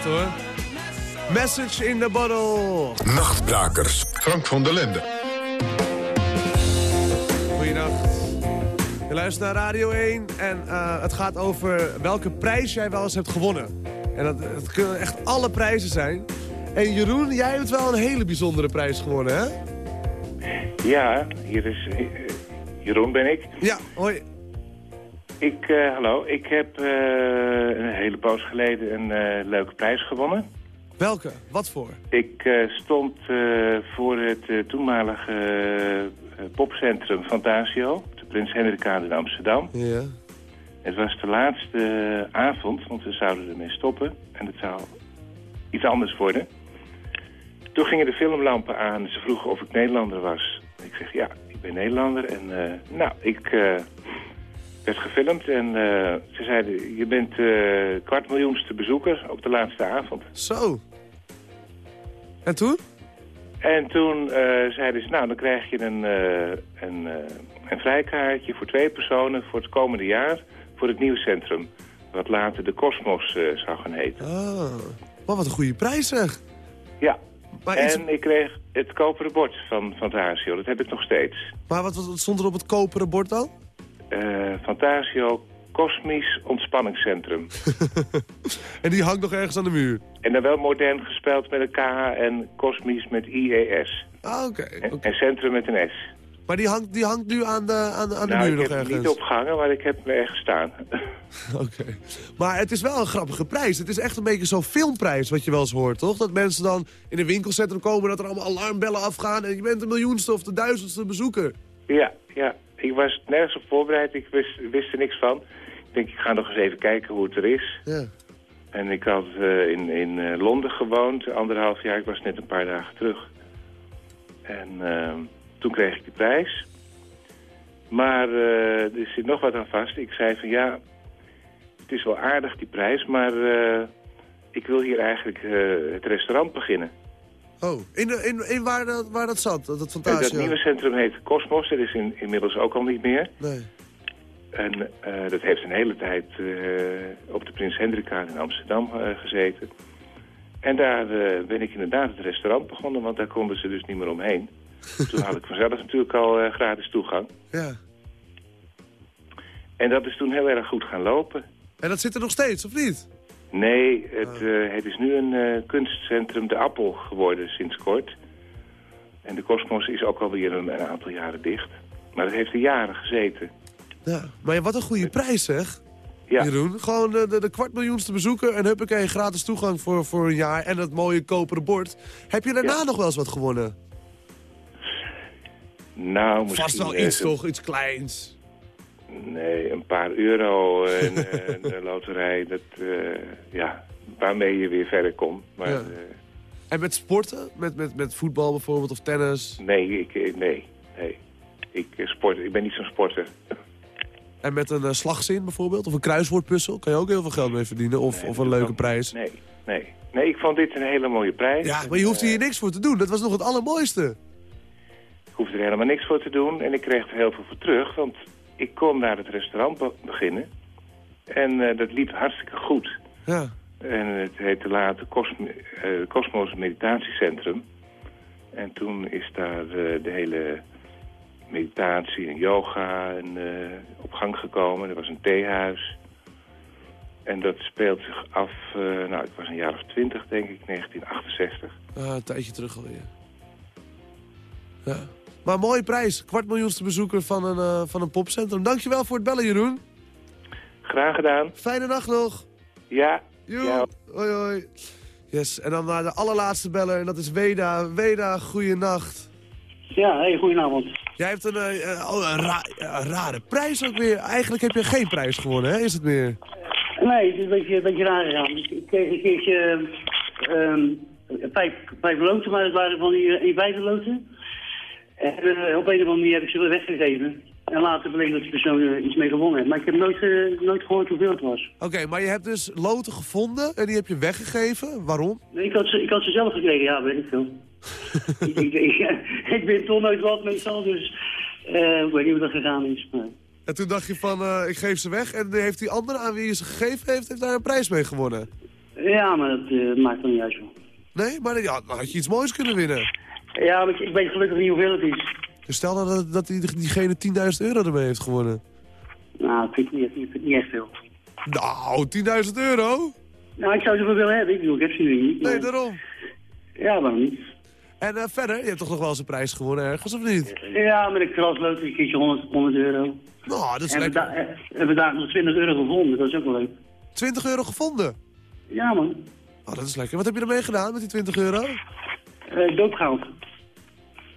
plaat hoor. Message in the bottle. Nachtbrakers. Frank van der Lende. Goeienacht. Je luistert naar Radio 1 en eh, het gaat over welke prijs jij wel eens hebt gewonnen. En dat, het kunnen echt alle prijzen zijn. En Jeroen, jij hebt wel een hele bijzondere prijs gewonnen, hè? Ja, hier is eh, Jeroen ben ik. Ja, hoi. Ik, eh, hallo, ik heb eh, een hele poos geleden een eh, leuke prijs gewonnen. Welke? Wat voor? Ik stond voor het toenmalige popcentrum Fantasio, de Prins Hendrikade in Amsterdam. Ja. Het was de laatste avond, want we zouden ermee stoppen. En het zou iets anders worden. Toen gingen de filmlampen aan. Ze vroegen of ik Nederlander was. Ik zeg ja, ik ben Nederlander. En nou, ik werd gefilmd. En eh, ze zeiden, je bent eh kwart miljoenste bezoeker op de laatste avond. Zo. En toen? En toen eh, zeiden ze, nou, dan krijg je een, een, een vrijkaartje voor twee personen voor het komende jaar voor het nieuwscentrum. Wat later de Cosmos zou gaan heten. Ah, maar wat een goede prijs zeg. Ja. Maar en iets- ik kreeg het koperen bord van Fantasio. Dat heb ik nog steeds. Maar wat, wat stond er op het koperen bord dan? Eh, Fantasio Cosmisch Ontspanningscentrum. En die hangt nog ergens aan de muur. en dan wel modern gespeld met een K en Cosmisch met IES. Ah, oké. En, en Centrum met een S. Maar die hangt, die hangt nu aan de, aan aan de nou, muur ik nog heb hem ergens. niet opgehangen, maar ik heb hem ergens staan. Oké. Maar het is wel een grappige prijs. Het is echt een beetje zo'n filmprijs wat je wel eens hoort, toch? Dat mensen dan in een winkelcentrum komen... dat er allemaal alarmbellen afgaan... en je bent de miljoenste of de duizendste bezoeker. ja, ja. Ik was nergens op voorbereid. Ik wist, wist er niks van. Ik denk, ik ga nog eens even kijken hoe het er is. Ja. En ik had eh, in, in eh, Londen gewoond, anderhalf jaar. Ik was net een paar dagen terug. En ehm, toen kreeg ik de prijs. Maar eh, er zit nog wat aan vast. Ik zei van ja, het is wel aardig die prijs, maar ik wil hier eigenlijk het restaurant beginnen. Oh, in, de- in, in waar, dat, waar dat zat, dat, En Fantasia? dat nieuwe centrum heet Cosmos. Dat is in, inmiddels ook al niet meer. Nee. En eh, dat heeft een hele tijd eh, op de Prins Hendriklaan in Amsterdam eh, gezeten. En daar eh, ben ik inderdaad het restaurant begonnen, want daar konden ze dus niet meer omheen. Toen had ik vanzelf natuurlijk al eh, gratis toegang. Ja. En dat is toen heel erg goed gaan lopen. En dat zit er nog steeds, of niet? Nee, het, eh, het is nu een eh, kunstcentrum De Appel geworden sinds kort. En de Cosmos is ook alweer een, een aantal jaren dicht. Maar het heeft er jaren gezeten. Ja. Maar wat een goede prijs, zeg. Ja. Jeroen, gewoon de, de, de kwart miljoenste bezoeker en huppakee, gratis toegang voor, voor een jaar en dat mooie koperen bord. Heb je daarna nog wel eens wat gewonnen? Nou, misschien... Vast wel eh, iets zo- toch, iets kleins. Nee, een paar euro in eh, de loterij, dat, eh, ja, waarmee je weer verder komt. Maar Ja. eh, En met sporten? Met, met, met voetbal bijvoorbeeld of tennis? nee, ik, nee, nee. Ik, sport, ik ben niet zo'n sporter. En met een slagzin bijvoorbeeld? Of een kruiswoordpuzzel? Kan je ook heel veel geld mee verdienen? Of, of een leuke prijs? Nee, nee. Nee, ik vond dit een hele mooie prijs. Ja, maar je hoeft hier niks voor te doen. Dat was nog het allermooiste. Ik hoefde er helemaal niks voor te doen en ik kreeg er heel veel voor terug. Want ik kon daar het restaurant be- beginnen. En eh, dat liep hartstikke goed. Ja. En het heette later eh, Cosmos Meditatiecentrum. En toen is daar eh, de hele meditatie en yoga en, op gang gekomen. Er was een theehuis. En dat speelt zich af, nou, ik was een jaar of twintig, denk ik, 1968. Ah, een tijdje terug alweer. Ja. Maar een mooie prijs. Kwart miljoenste bezoeker van een, eh, van een popcentrum. Dankjewel voor het bellen, Jeroen. Graag gedaan. Fijne nacht nog. Ja. Joe. Ja. Hoi, hoi. Yes, en dan naar de allerlaatste beller. En dat is Weda. Weda, goeienacht. Ja, hey, goedenavond. Jij hebt een, oh, een, ra- een rare prijs ook weer. Eigenlijk heb je geen prijs gewonnen, hè? Is het meer? Nee, het is een beetje, een beetje raar gegaan. Ik kreeg een keertje ehm, vijf, vijf loten, maar het waren van die uh, vijfde loten. En eh, op een of andere manier heb ik ze weer weggegeven. En later bleek dat de persoon er iets mee gewonnen heeft. Maar ik heb nooit, eh, nooit gehoord hoeveel het was. Oké, maar je hebt dus loten gevonden en die heb je weggegeven. Waarom? Nee, ik had ze, ik had ze zelf gekregen, ja, weet ik veel. ik, ik, ik, ik ben toch nooit wat meestal, dus eh, ik weet niet hoe dat gegaan is. Maar... En toen dacht je van, eh, ik geef ze weg. En heeft die andere aan wie je ze gegeven heeft, heeft daar een prijs mee gewonnen. Ja, maar dat eh, maakt dan niet uit, joh. Nee, maar ja, dan had je iets moois kunnen winnen. Ja, maar ik, ik weet gelukkig niet hoeveel het is. Dus stel nou dat, dat die, diegene 10.000 euro ermee heeft gewonnen. Nou, ik vind het niet, ik vind het niet echt veel. Nou, 10.000 euro? Nou, ik zou ze wel willen hebben. Ik bedoel, ik heb ze nu niet. maar- Nee, daarom. Ja, waarom niet? En eh, verder, je hebt toch nog wel eens een prijs gewonnen ergens, of niet? Ja, met een kraslood een keertje 100, 100 euro. Nou, dat is en lekker. eh, hebben we daar nog 20 euro gevonden, dat is ook wel leuk. 20 euro gevonden? Ja, man. Oh, dat is lekker. Wat heb je ermee gedaan met die 20 euro? Eh doopgoud.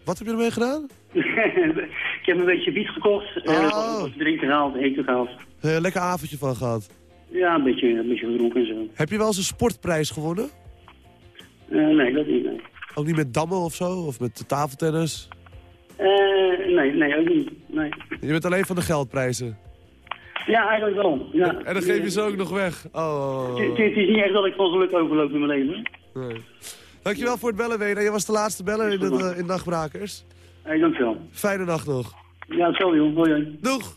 Wat heb je ermee gedaan? ik heb een beetje biet gekocht. en Oh. wat drinken gehaald, eten gehaald. Eh, lekker avondje van gehad. Ja, een beetje, een beetje gedronken en zo. Heb je wel eens een sportprijs gewonnen? Eh, nee, dat niet, nee. Ook niet met dammen of zo? Of met tafeltennis? Eh, nee, nee, ook niet. Nee. Je bent alleen van de geldprijzen. Ja, eigenlijk wel. Ja. En dan geef je ze ook nog weg. Oh. Het, het- het is niet echt dat ik van geluk overloop in mijn leven. Nee. Dankjewel voor het bellen, Weda. Je was de laatste beller in, het, eh, in Nachtbrakers. Hey, dankjewel. Fijne nacht nog. Ja, hetzelfde joh. Hoi. Doeg!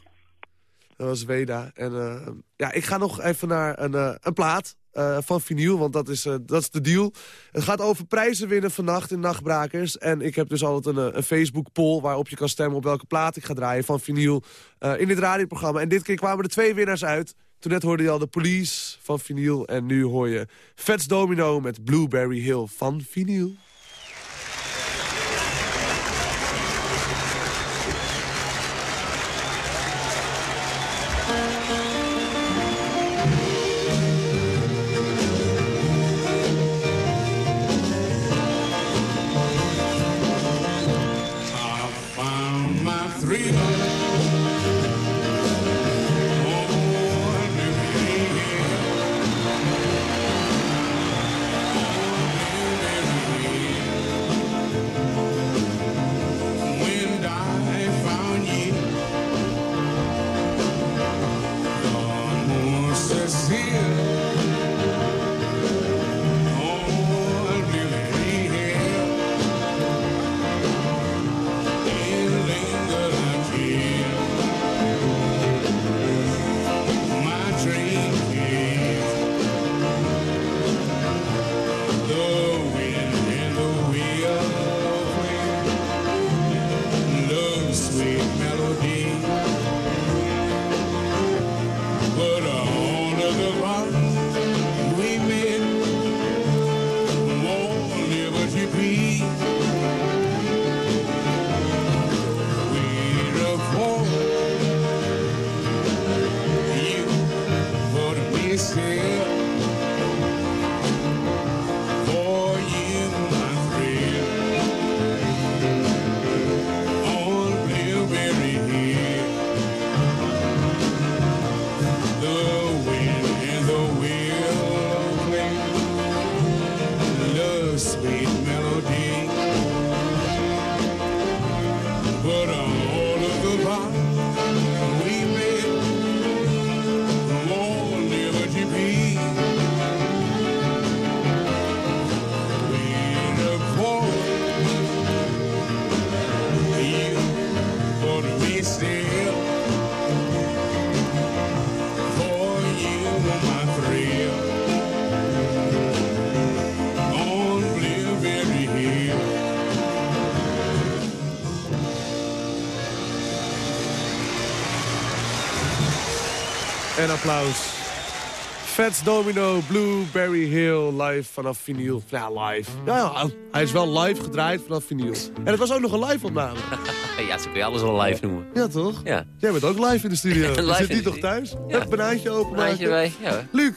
Dat was Weda. En eh, ja, ik ga nog even naar een, eh, een plaat van vinyl, want dat is, dat is de deal. Het gaat over prijzen winnen vannacht in Nachtbrakers. En ik heb dus altijd een, een Facebook-poll waarop je kan stemmen op welke plaat ik ga draaien van vinyl in dit radioprogramma. En dit keer kwamen er twee winnaars uit. Toen net hoorde je al de Police van vinyl en nu hoor je Fats Domino met Blueberry Hill van vinyl. En applaus. Fats Domino, Blueberry Hill, live vanaf vinyl. Ja, live. Ja, ja, hij is wel live gedraaid vanaf vinyl. En het was ook nog een live opname. ja, ze kun je alles wel live noemen. Ja, toch? Ja. Jij bent ook live in de studio. Je zit niet toch thuis? Ja. Een banaantje openmaken. Banaantje erbij, ja. Luc,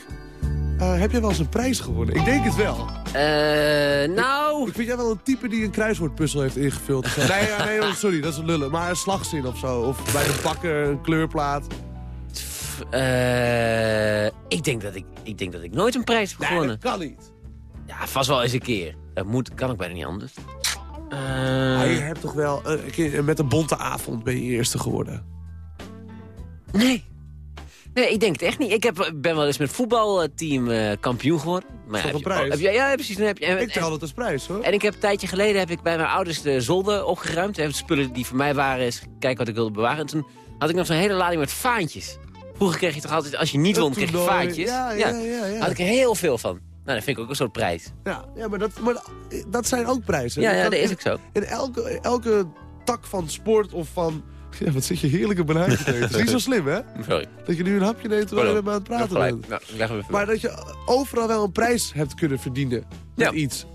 eh, heb jij wel eens een prijs gewonnen? Ik denk het wel. Eh, nou... Ik vind jij wel een type die een kruiswoordpuzzel heeft ingevuld. nee, nee, sorry, dat is een lullen. Maar een slagzin of zo. Of bij de bakker een kleurplaat. Eh, ik, denk dat ik, ik denk dat ik nooit een prijs heb Nee, gewonnen. dat kan niet. Ja, vast wel eens een keer. Dat moet, kan ik bijna niet anders. Maar je hebt toch wel... een keer met een bonte avond ben je eerste geworden. Nee. Nee, ik denk het echt niet. Ik heb, ben wel eens met voetbalteam eh, kampioen geworden. Maar heb een je- prijs? heb je- ja, precies. Dan heb je, en, Ik tel het als prijs, hoor. en ik heb een tijdje geleden heb ik bij mijn ouders de zolder opgeruimd. Heb spullen die voor mij waren, eens kijken wat ik wilde bewaren. En toen had ik nog zo'n hele lading met vaantjes. Vroeger kreeg je toch altijd, als je niet won, kreeg je vaantjes. Ja, ja, ja, ja. Had ik er heel veel van. Nou, dat vind ik ook een soort prijs. Ja, ja maar, dat, maar dat zijn ook prijzen. Ja, ja, dat is ook zo. In elke, elke tak van sport of van... Ja, wat zit je heerlijke banaantje te eten. Dat is niet zo slim, hè? Sorry. Dat je nu een hapje neemt terwijl je aan het praten bent. Nou, Maar dat je overal wel een prijs hebt kunnen verdienen. Met Ja. iets.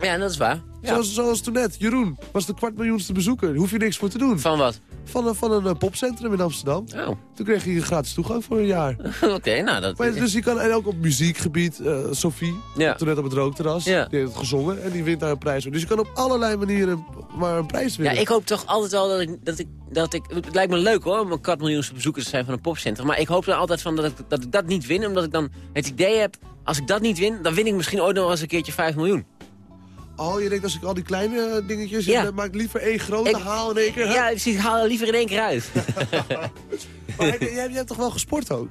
Ja, dat is waar. Ja. Zoals, zoals toen net. Jeroen was de kwart miljoenste bezoeker. Daar hoef je niks voor te doen. Van wat? Van een, van een eh, popcentrum in Amsterdam. Oh, Toen kreeg je gratis toegang voor een jaar. oké. nou, dat... Maar, dus je kan, en ook op muziekgebied, eh Sophie, Ja. toen net op het rookterras, Ja. die heeft het gezongen en die wint daar een prijs voor. Dus je kan op allerlei manieren maar een prijs Ja, winnen. ik hoop toch altijd wel dat ik, dat ik, dat ik... Het lijkt me leuk hoor, om een kwart miljoenste bezoekers te zijn van een popcentrum. Maar ik hoop er altijd van dat ik, dat ik dat niet win. Omdat ik dan het idee heb, als ik dat niet win... dan win ik misschien ooit nog eens een keertje 5 miljoen. Oh, je denkt als ik al die kleine eh, dingetjes, Ja. dan maak ik liever één grote Ik- haal in één keer. Ja, precies. Ik haal er liever in één keer uit. Maar jij hebt toch wel gesport ook?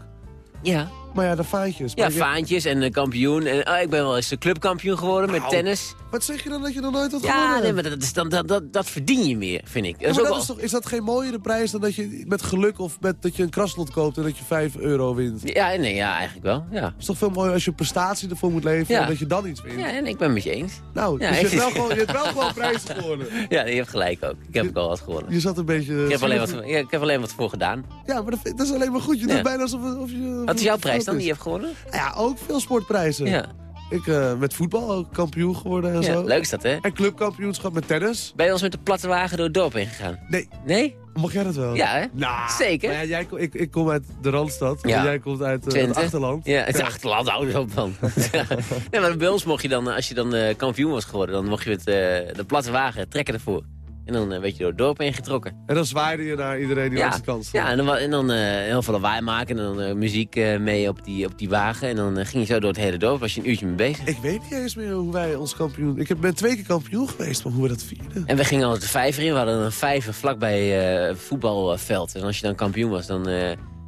ja. Maar ja, de vaantjes. Ja, je- vaantjes en eh, kampioen. En, oh, ik ben wel eens de clubkampioen geworden met Nou, tennis. Wat zeg je dan dat je nog nooit had Ja, gewonnen? nee, maar dat, is dan, dat, dat, dat verdien je meer, vind ik. Ja, Dat is ook dat is, toch, is dat geen mooiere prijs dan dat je met geluk of met, dat je een kraslot koopt en dat je 5 euro wint? Het Ja, nee, ja, eigenlijk wel. Ja. is toch veel mooier als je prestatie ervoor moet leveren Ja. en dat je dan iets wint? ja, en ik ben het met je eens. Nou, Ja, dus je, hebt wel gewoon, je hebt wel gewoon prijzen gewonnen. Ja, je hebt gelijk ook. Ik heb ook al wat gewonnen. Je zat een beetje... Ik heb, alleen wat, ja, ik heb alleen wat voor gedaan. Ja, maar dat, dat is alleen maar goed. Je Ja. doet bijna alsof, of je... Wat is jouw prijs dan die je hebt gewonnen? Nou Ja, ook veel sportprijzen. Ja. Ik eh, met voetbal ook kampioen geworden en ja, zo. leuk is dat, hè? En clubkampioenschap met tennis. Ben je eens met de platte wagen door het dorp heen gegaan? Nee, Nee? mag jij dat wel? Ja, hè? Nou, Zeker. maar ja, jij, ik, ik kom uit de Randstad. Ja. En jij komt uit eh, het achterland. Ja, het achterland, hou op dan. ja. Nee, maar bij ons mocht je dan, als je dan eh, kampioen was geworden, dan mocht je met eh, de platte wagen trekken ervoor. En dan eh, werd je door het dorp heen getrokken. En dan zwaaide je naar iedereen die Ja, langs de kant stond. ja en dan, en dan heel veel lawaai maken en dan eh, muziek eh, mee op die, op die wagen. En dan ging je zo door het hele dorp, was je een uurtje mee bezig. Ik weet niet eens meer hoe wij ons kampioen... Ik heb- ben twee keer kampioen geweest, maar hoe we dat vierden. En we gingen altijd de vijver in. We hadden een vijver vlakbij voetbalveld. En als je dan kampioen was, dan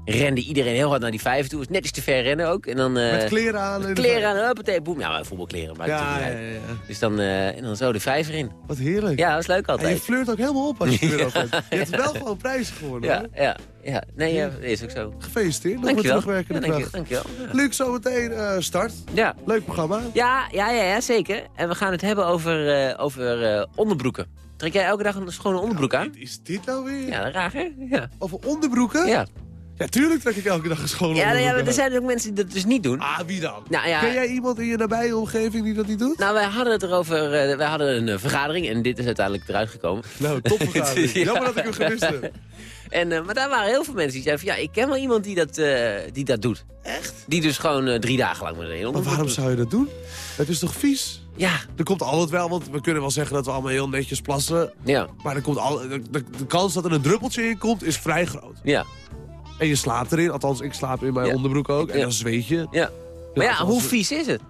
rende iedereen heel hard naar die vijver toe. Het was net iets te ver rennen ook. En dan, eh, Met kleren aan. en- kleren aan, huppatee, boem. Ja, maar voetbalkleren het Ja, ja, ja. Dus dan, eh, en dan zo de vijver in. Wat heerlijk. Ja, dat is leuk En je altijd. flirt ook helemaal op als je er weer over hebt. Je hebt wel gewoon prijzen gewonnen. Ja, hoor. ja, ja. Nee, ja, is ook zo. Gefeliciteerd. Nog met Dankjewel. terugwerkende Ja, dank kracht. dankjewel. Ja. Luc, zometeen eh start. Ja. Leuk programma. Ja, ja, ja, ja, zeker. En we gaan het hebben over, eh, over eh, onderbroeken. Trek jij elke dag een schone onderbroek aan? Is dit nou weer? Ja, raar hè? Ja. Over onderbroeken? Ja. Ja, tuurlijk trek ik elke dag een schone Ja, nou ja, maar er zijn ook mensen die dat dus niet doen. Ah, wie dan? Nou ja, Ken jij iemand in je nabije omgeving die dat niet doet? Nou, wij hadden het erover. eh, wij hadden een eh, vergadering en dit is uiteindelijk eruit gekomen. Nou, topvergadering. Ja. Jammer dat ik hem gemist heb. En, eh, maar daar waren heel veel mensen die zeiden van ja, ik ken wel iemand die dat, die dat doet. Echt? Die dus gewoon drie dagen lang met een Maar waarom zou je dat doen? Het is toch vies? Ja, Er komt altijd wel, want we kunnen wel zeggen dat we allemaal heel netjes plassen. ja, Maar er komt al, de, de, de kans dat er een druppeltje in komt is vrij groot. ja, En je slaapt erin, althans ik slaap in mijn Ja. onderbroek ook. En dan zweet je. ja. Maar ja, hoe vies is het?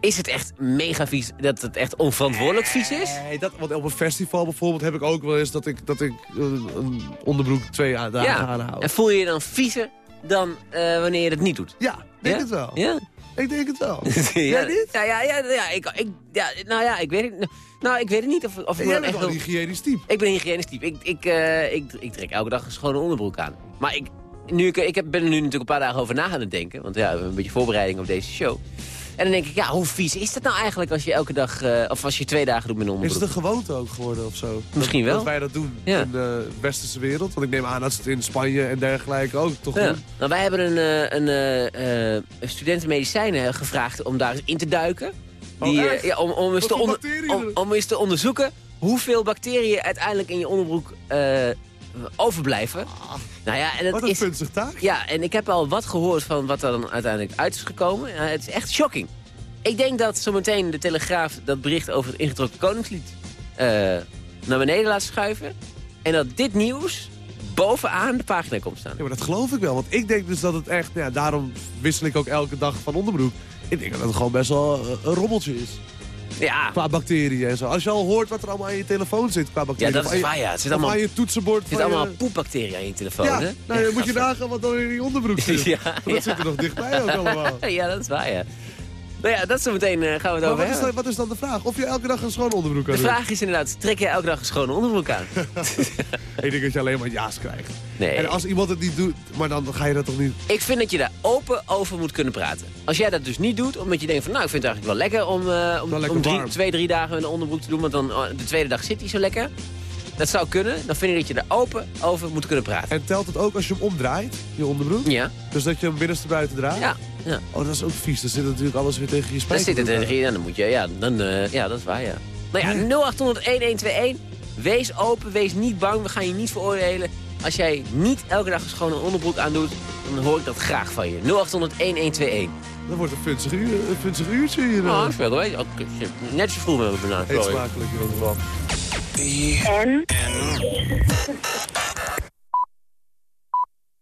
Is het echt mega vies dat het echt onverantwoordelijk vies is? Nee, dat, want op een festival bijvoorbeeld heb ik ook wel eens dat ik, dat ik eh, een onderbroek twee dagen Ja. aanhoud. En voel je je dan viezer dan eh, wanneer je dat niet doet? Ja, denk Ja? het wel. Ja? Ik denk het wel. ja, Jij niet? Ja, ja, ja, ja, ik, ik, ja, nou ja, ik weet het, nou, ik weet het niet of, of ik bent echt wel een hygiënisch type. Ik ben een hygiënisch type. Ik, ik, eh, ik, ik trek elke dag een schone onderbroek aan. Maar ik, nu, ik, ik heb, ben er nu natuurlijk een paar dagen over na gaan denken. Want ja, we hebben een beetje voorbereiding op deze show. En dan denk ik, ja, hoe vies is dat nou eigenlijk als je elke dag, eh, of als je twee dagen doet met een Is onderbroek? het een gewoonte ook geworden of zo? Misschien dat, wel. Dat wij dat doen Ja. in de westerse wereld. Want ik neem aan dat ze het in Spanje en dergelijke ook toch Ja. doen. Nou, wij hebben een, eh, een, eh, eh, een student medicijnen gevraagd om daar eens in te duiken. Oh, Die, eh, ja, om, om, eens te om, om eens te onderzoeken hoeveel bacteriën uiteindelijk in je onderbroek eh, overblijven. Nou ja, en dat. Wat een is, taak. Ja, en ik heb al wat gehoord van wat er dan uiteindelijk uit is gekomen. Het is echt shocking. Ik denk dat zometeen de Telegraaf dat bericht over het ingetrokken koningslied eh, naar beneden laat schuiven. En dat dit nieuws bovenaan de pagina komt staan. Ja, maar dat geloof ik wel. Want ik denk dus dat het echt... Ja, daarom wissel ik ook elke dag van onderbroek. Ik denk dat het gewoon best wel eh, een rommeltje is. Ja. Qua bacteriën en zo. Als je al hoort wat er allemaal aan je telefoon zit qua Ja, bacteriën. dat of is waar, ja. Het zit allemaal, aan je toetsenbord. er zit je- allemaal poepbacteriën aan je telefoon, Ja, hè? nou, dan moet je nagaan wat dan in die onderbroek zit. Ja, dat ja. zit er nog dichtbij ook allemaal. ja, dat is waar, ja. Nou ja, dat zometeen eh, gaan we het Maar over wat is, hebben. dan, wat is dan de vraag? Of je elke dag een schone onderbroek kan De vraag is inderdaad, trek je elke dag een schone onderbroek aan? Ik denk dat je alleen maar ja's krijgt. Nee. En als iemand het niet doet, maar dan ga je dat toch niet... Ik vind dat je daar open over moet kunnen praten. Als jij dat dus niet doet, omdat je denkt van... nou, ik vind het eigenlijk wel lekker om, eh, om, Wel lekker om drie, twee, drie dagen een onderbroek te doen... want dan oh, de tweede dag zit hij zo lekker. Dat zou kunnen. Dan vind ik dat je daar open over moet kunnen praten. En telt het ook als je hem omdraait, je onderbroek? Ja. Dus dat je hem binnenste buiten draait? Ja. Ja. Oh, dat is ook vies. Dan zit natuurlijk alles weer tegen je Dan spijker. zit het er, ja, dan moet je... Ja, dan, eh, ja, dat is waar, ja. Nou ja, 0800-1121. Wees open, wees niet bang. We gaan je niet veroordelen. Als jij niet elke dag een schone onderbroek aandoet... dan hoor ik dat graag van je. 0800-1121. Dan wordt een funzig, uur, een funzig uurtje hier. Oh, eh. dat is wel weet je. Net zo vroeg met mijn banaan. Eet smakelijk in ieder geval. En?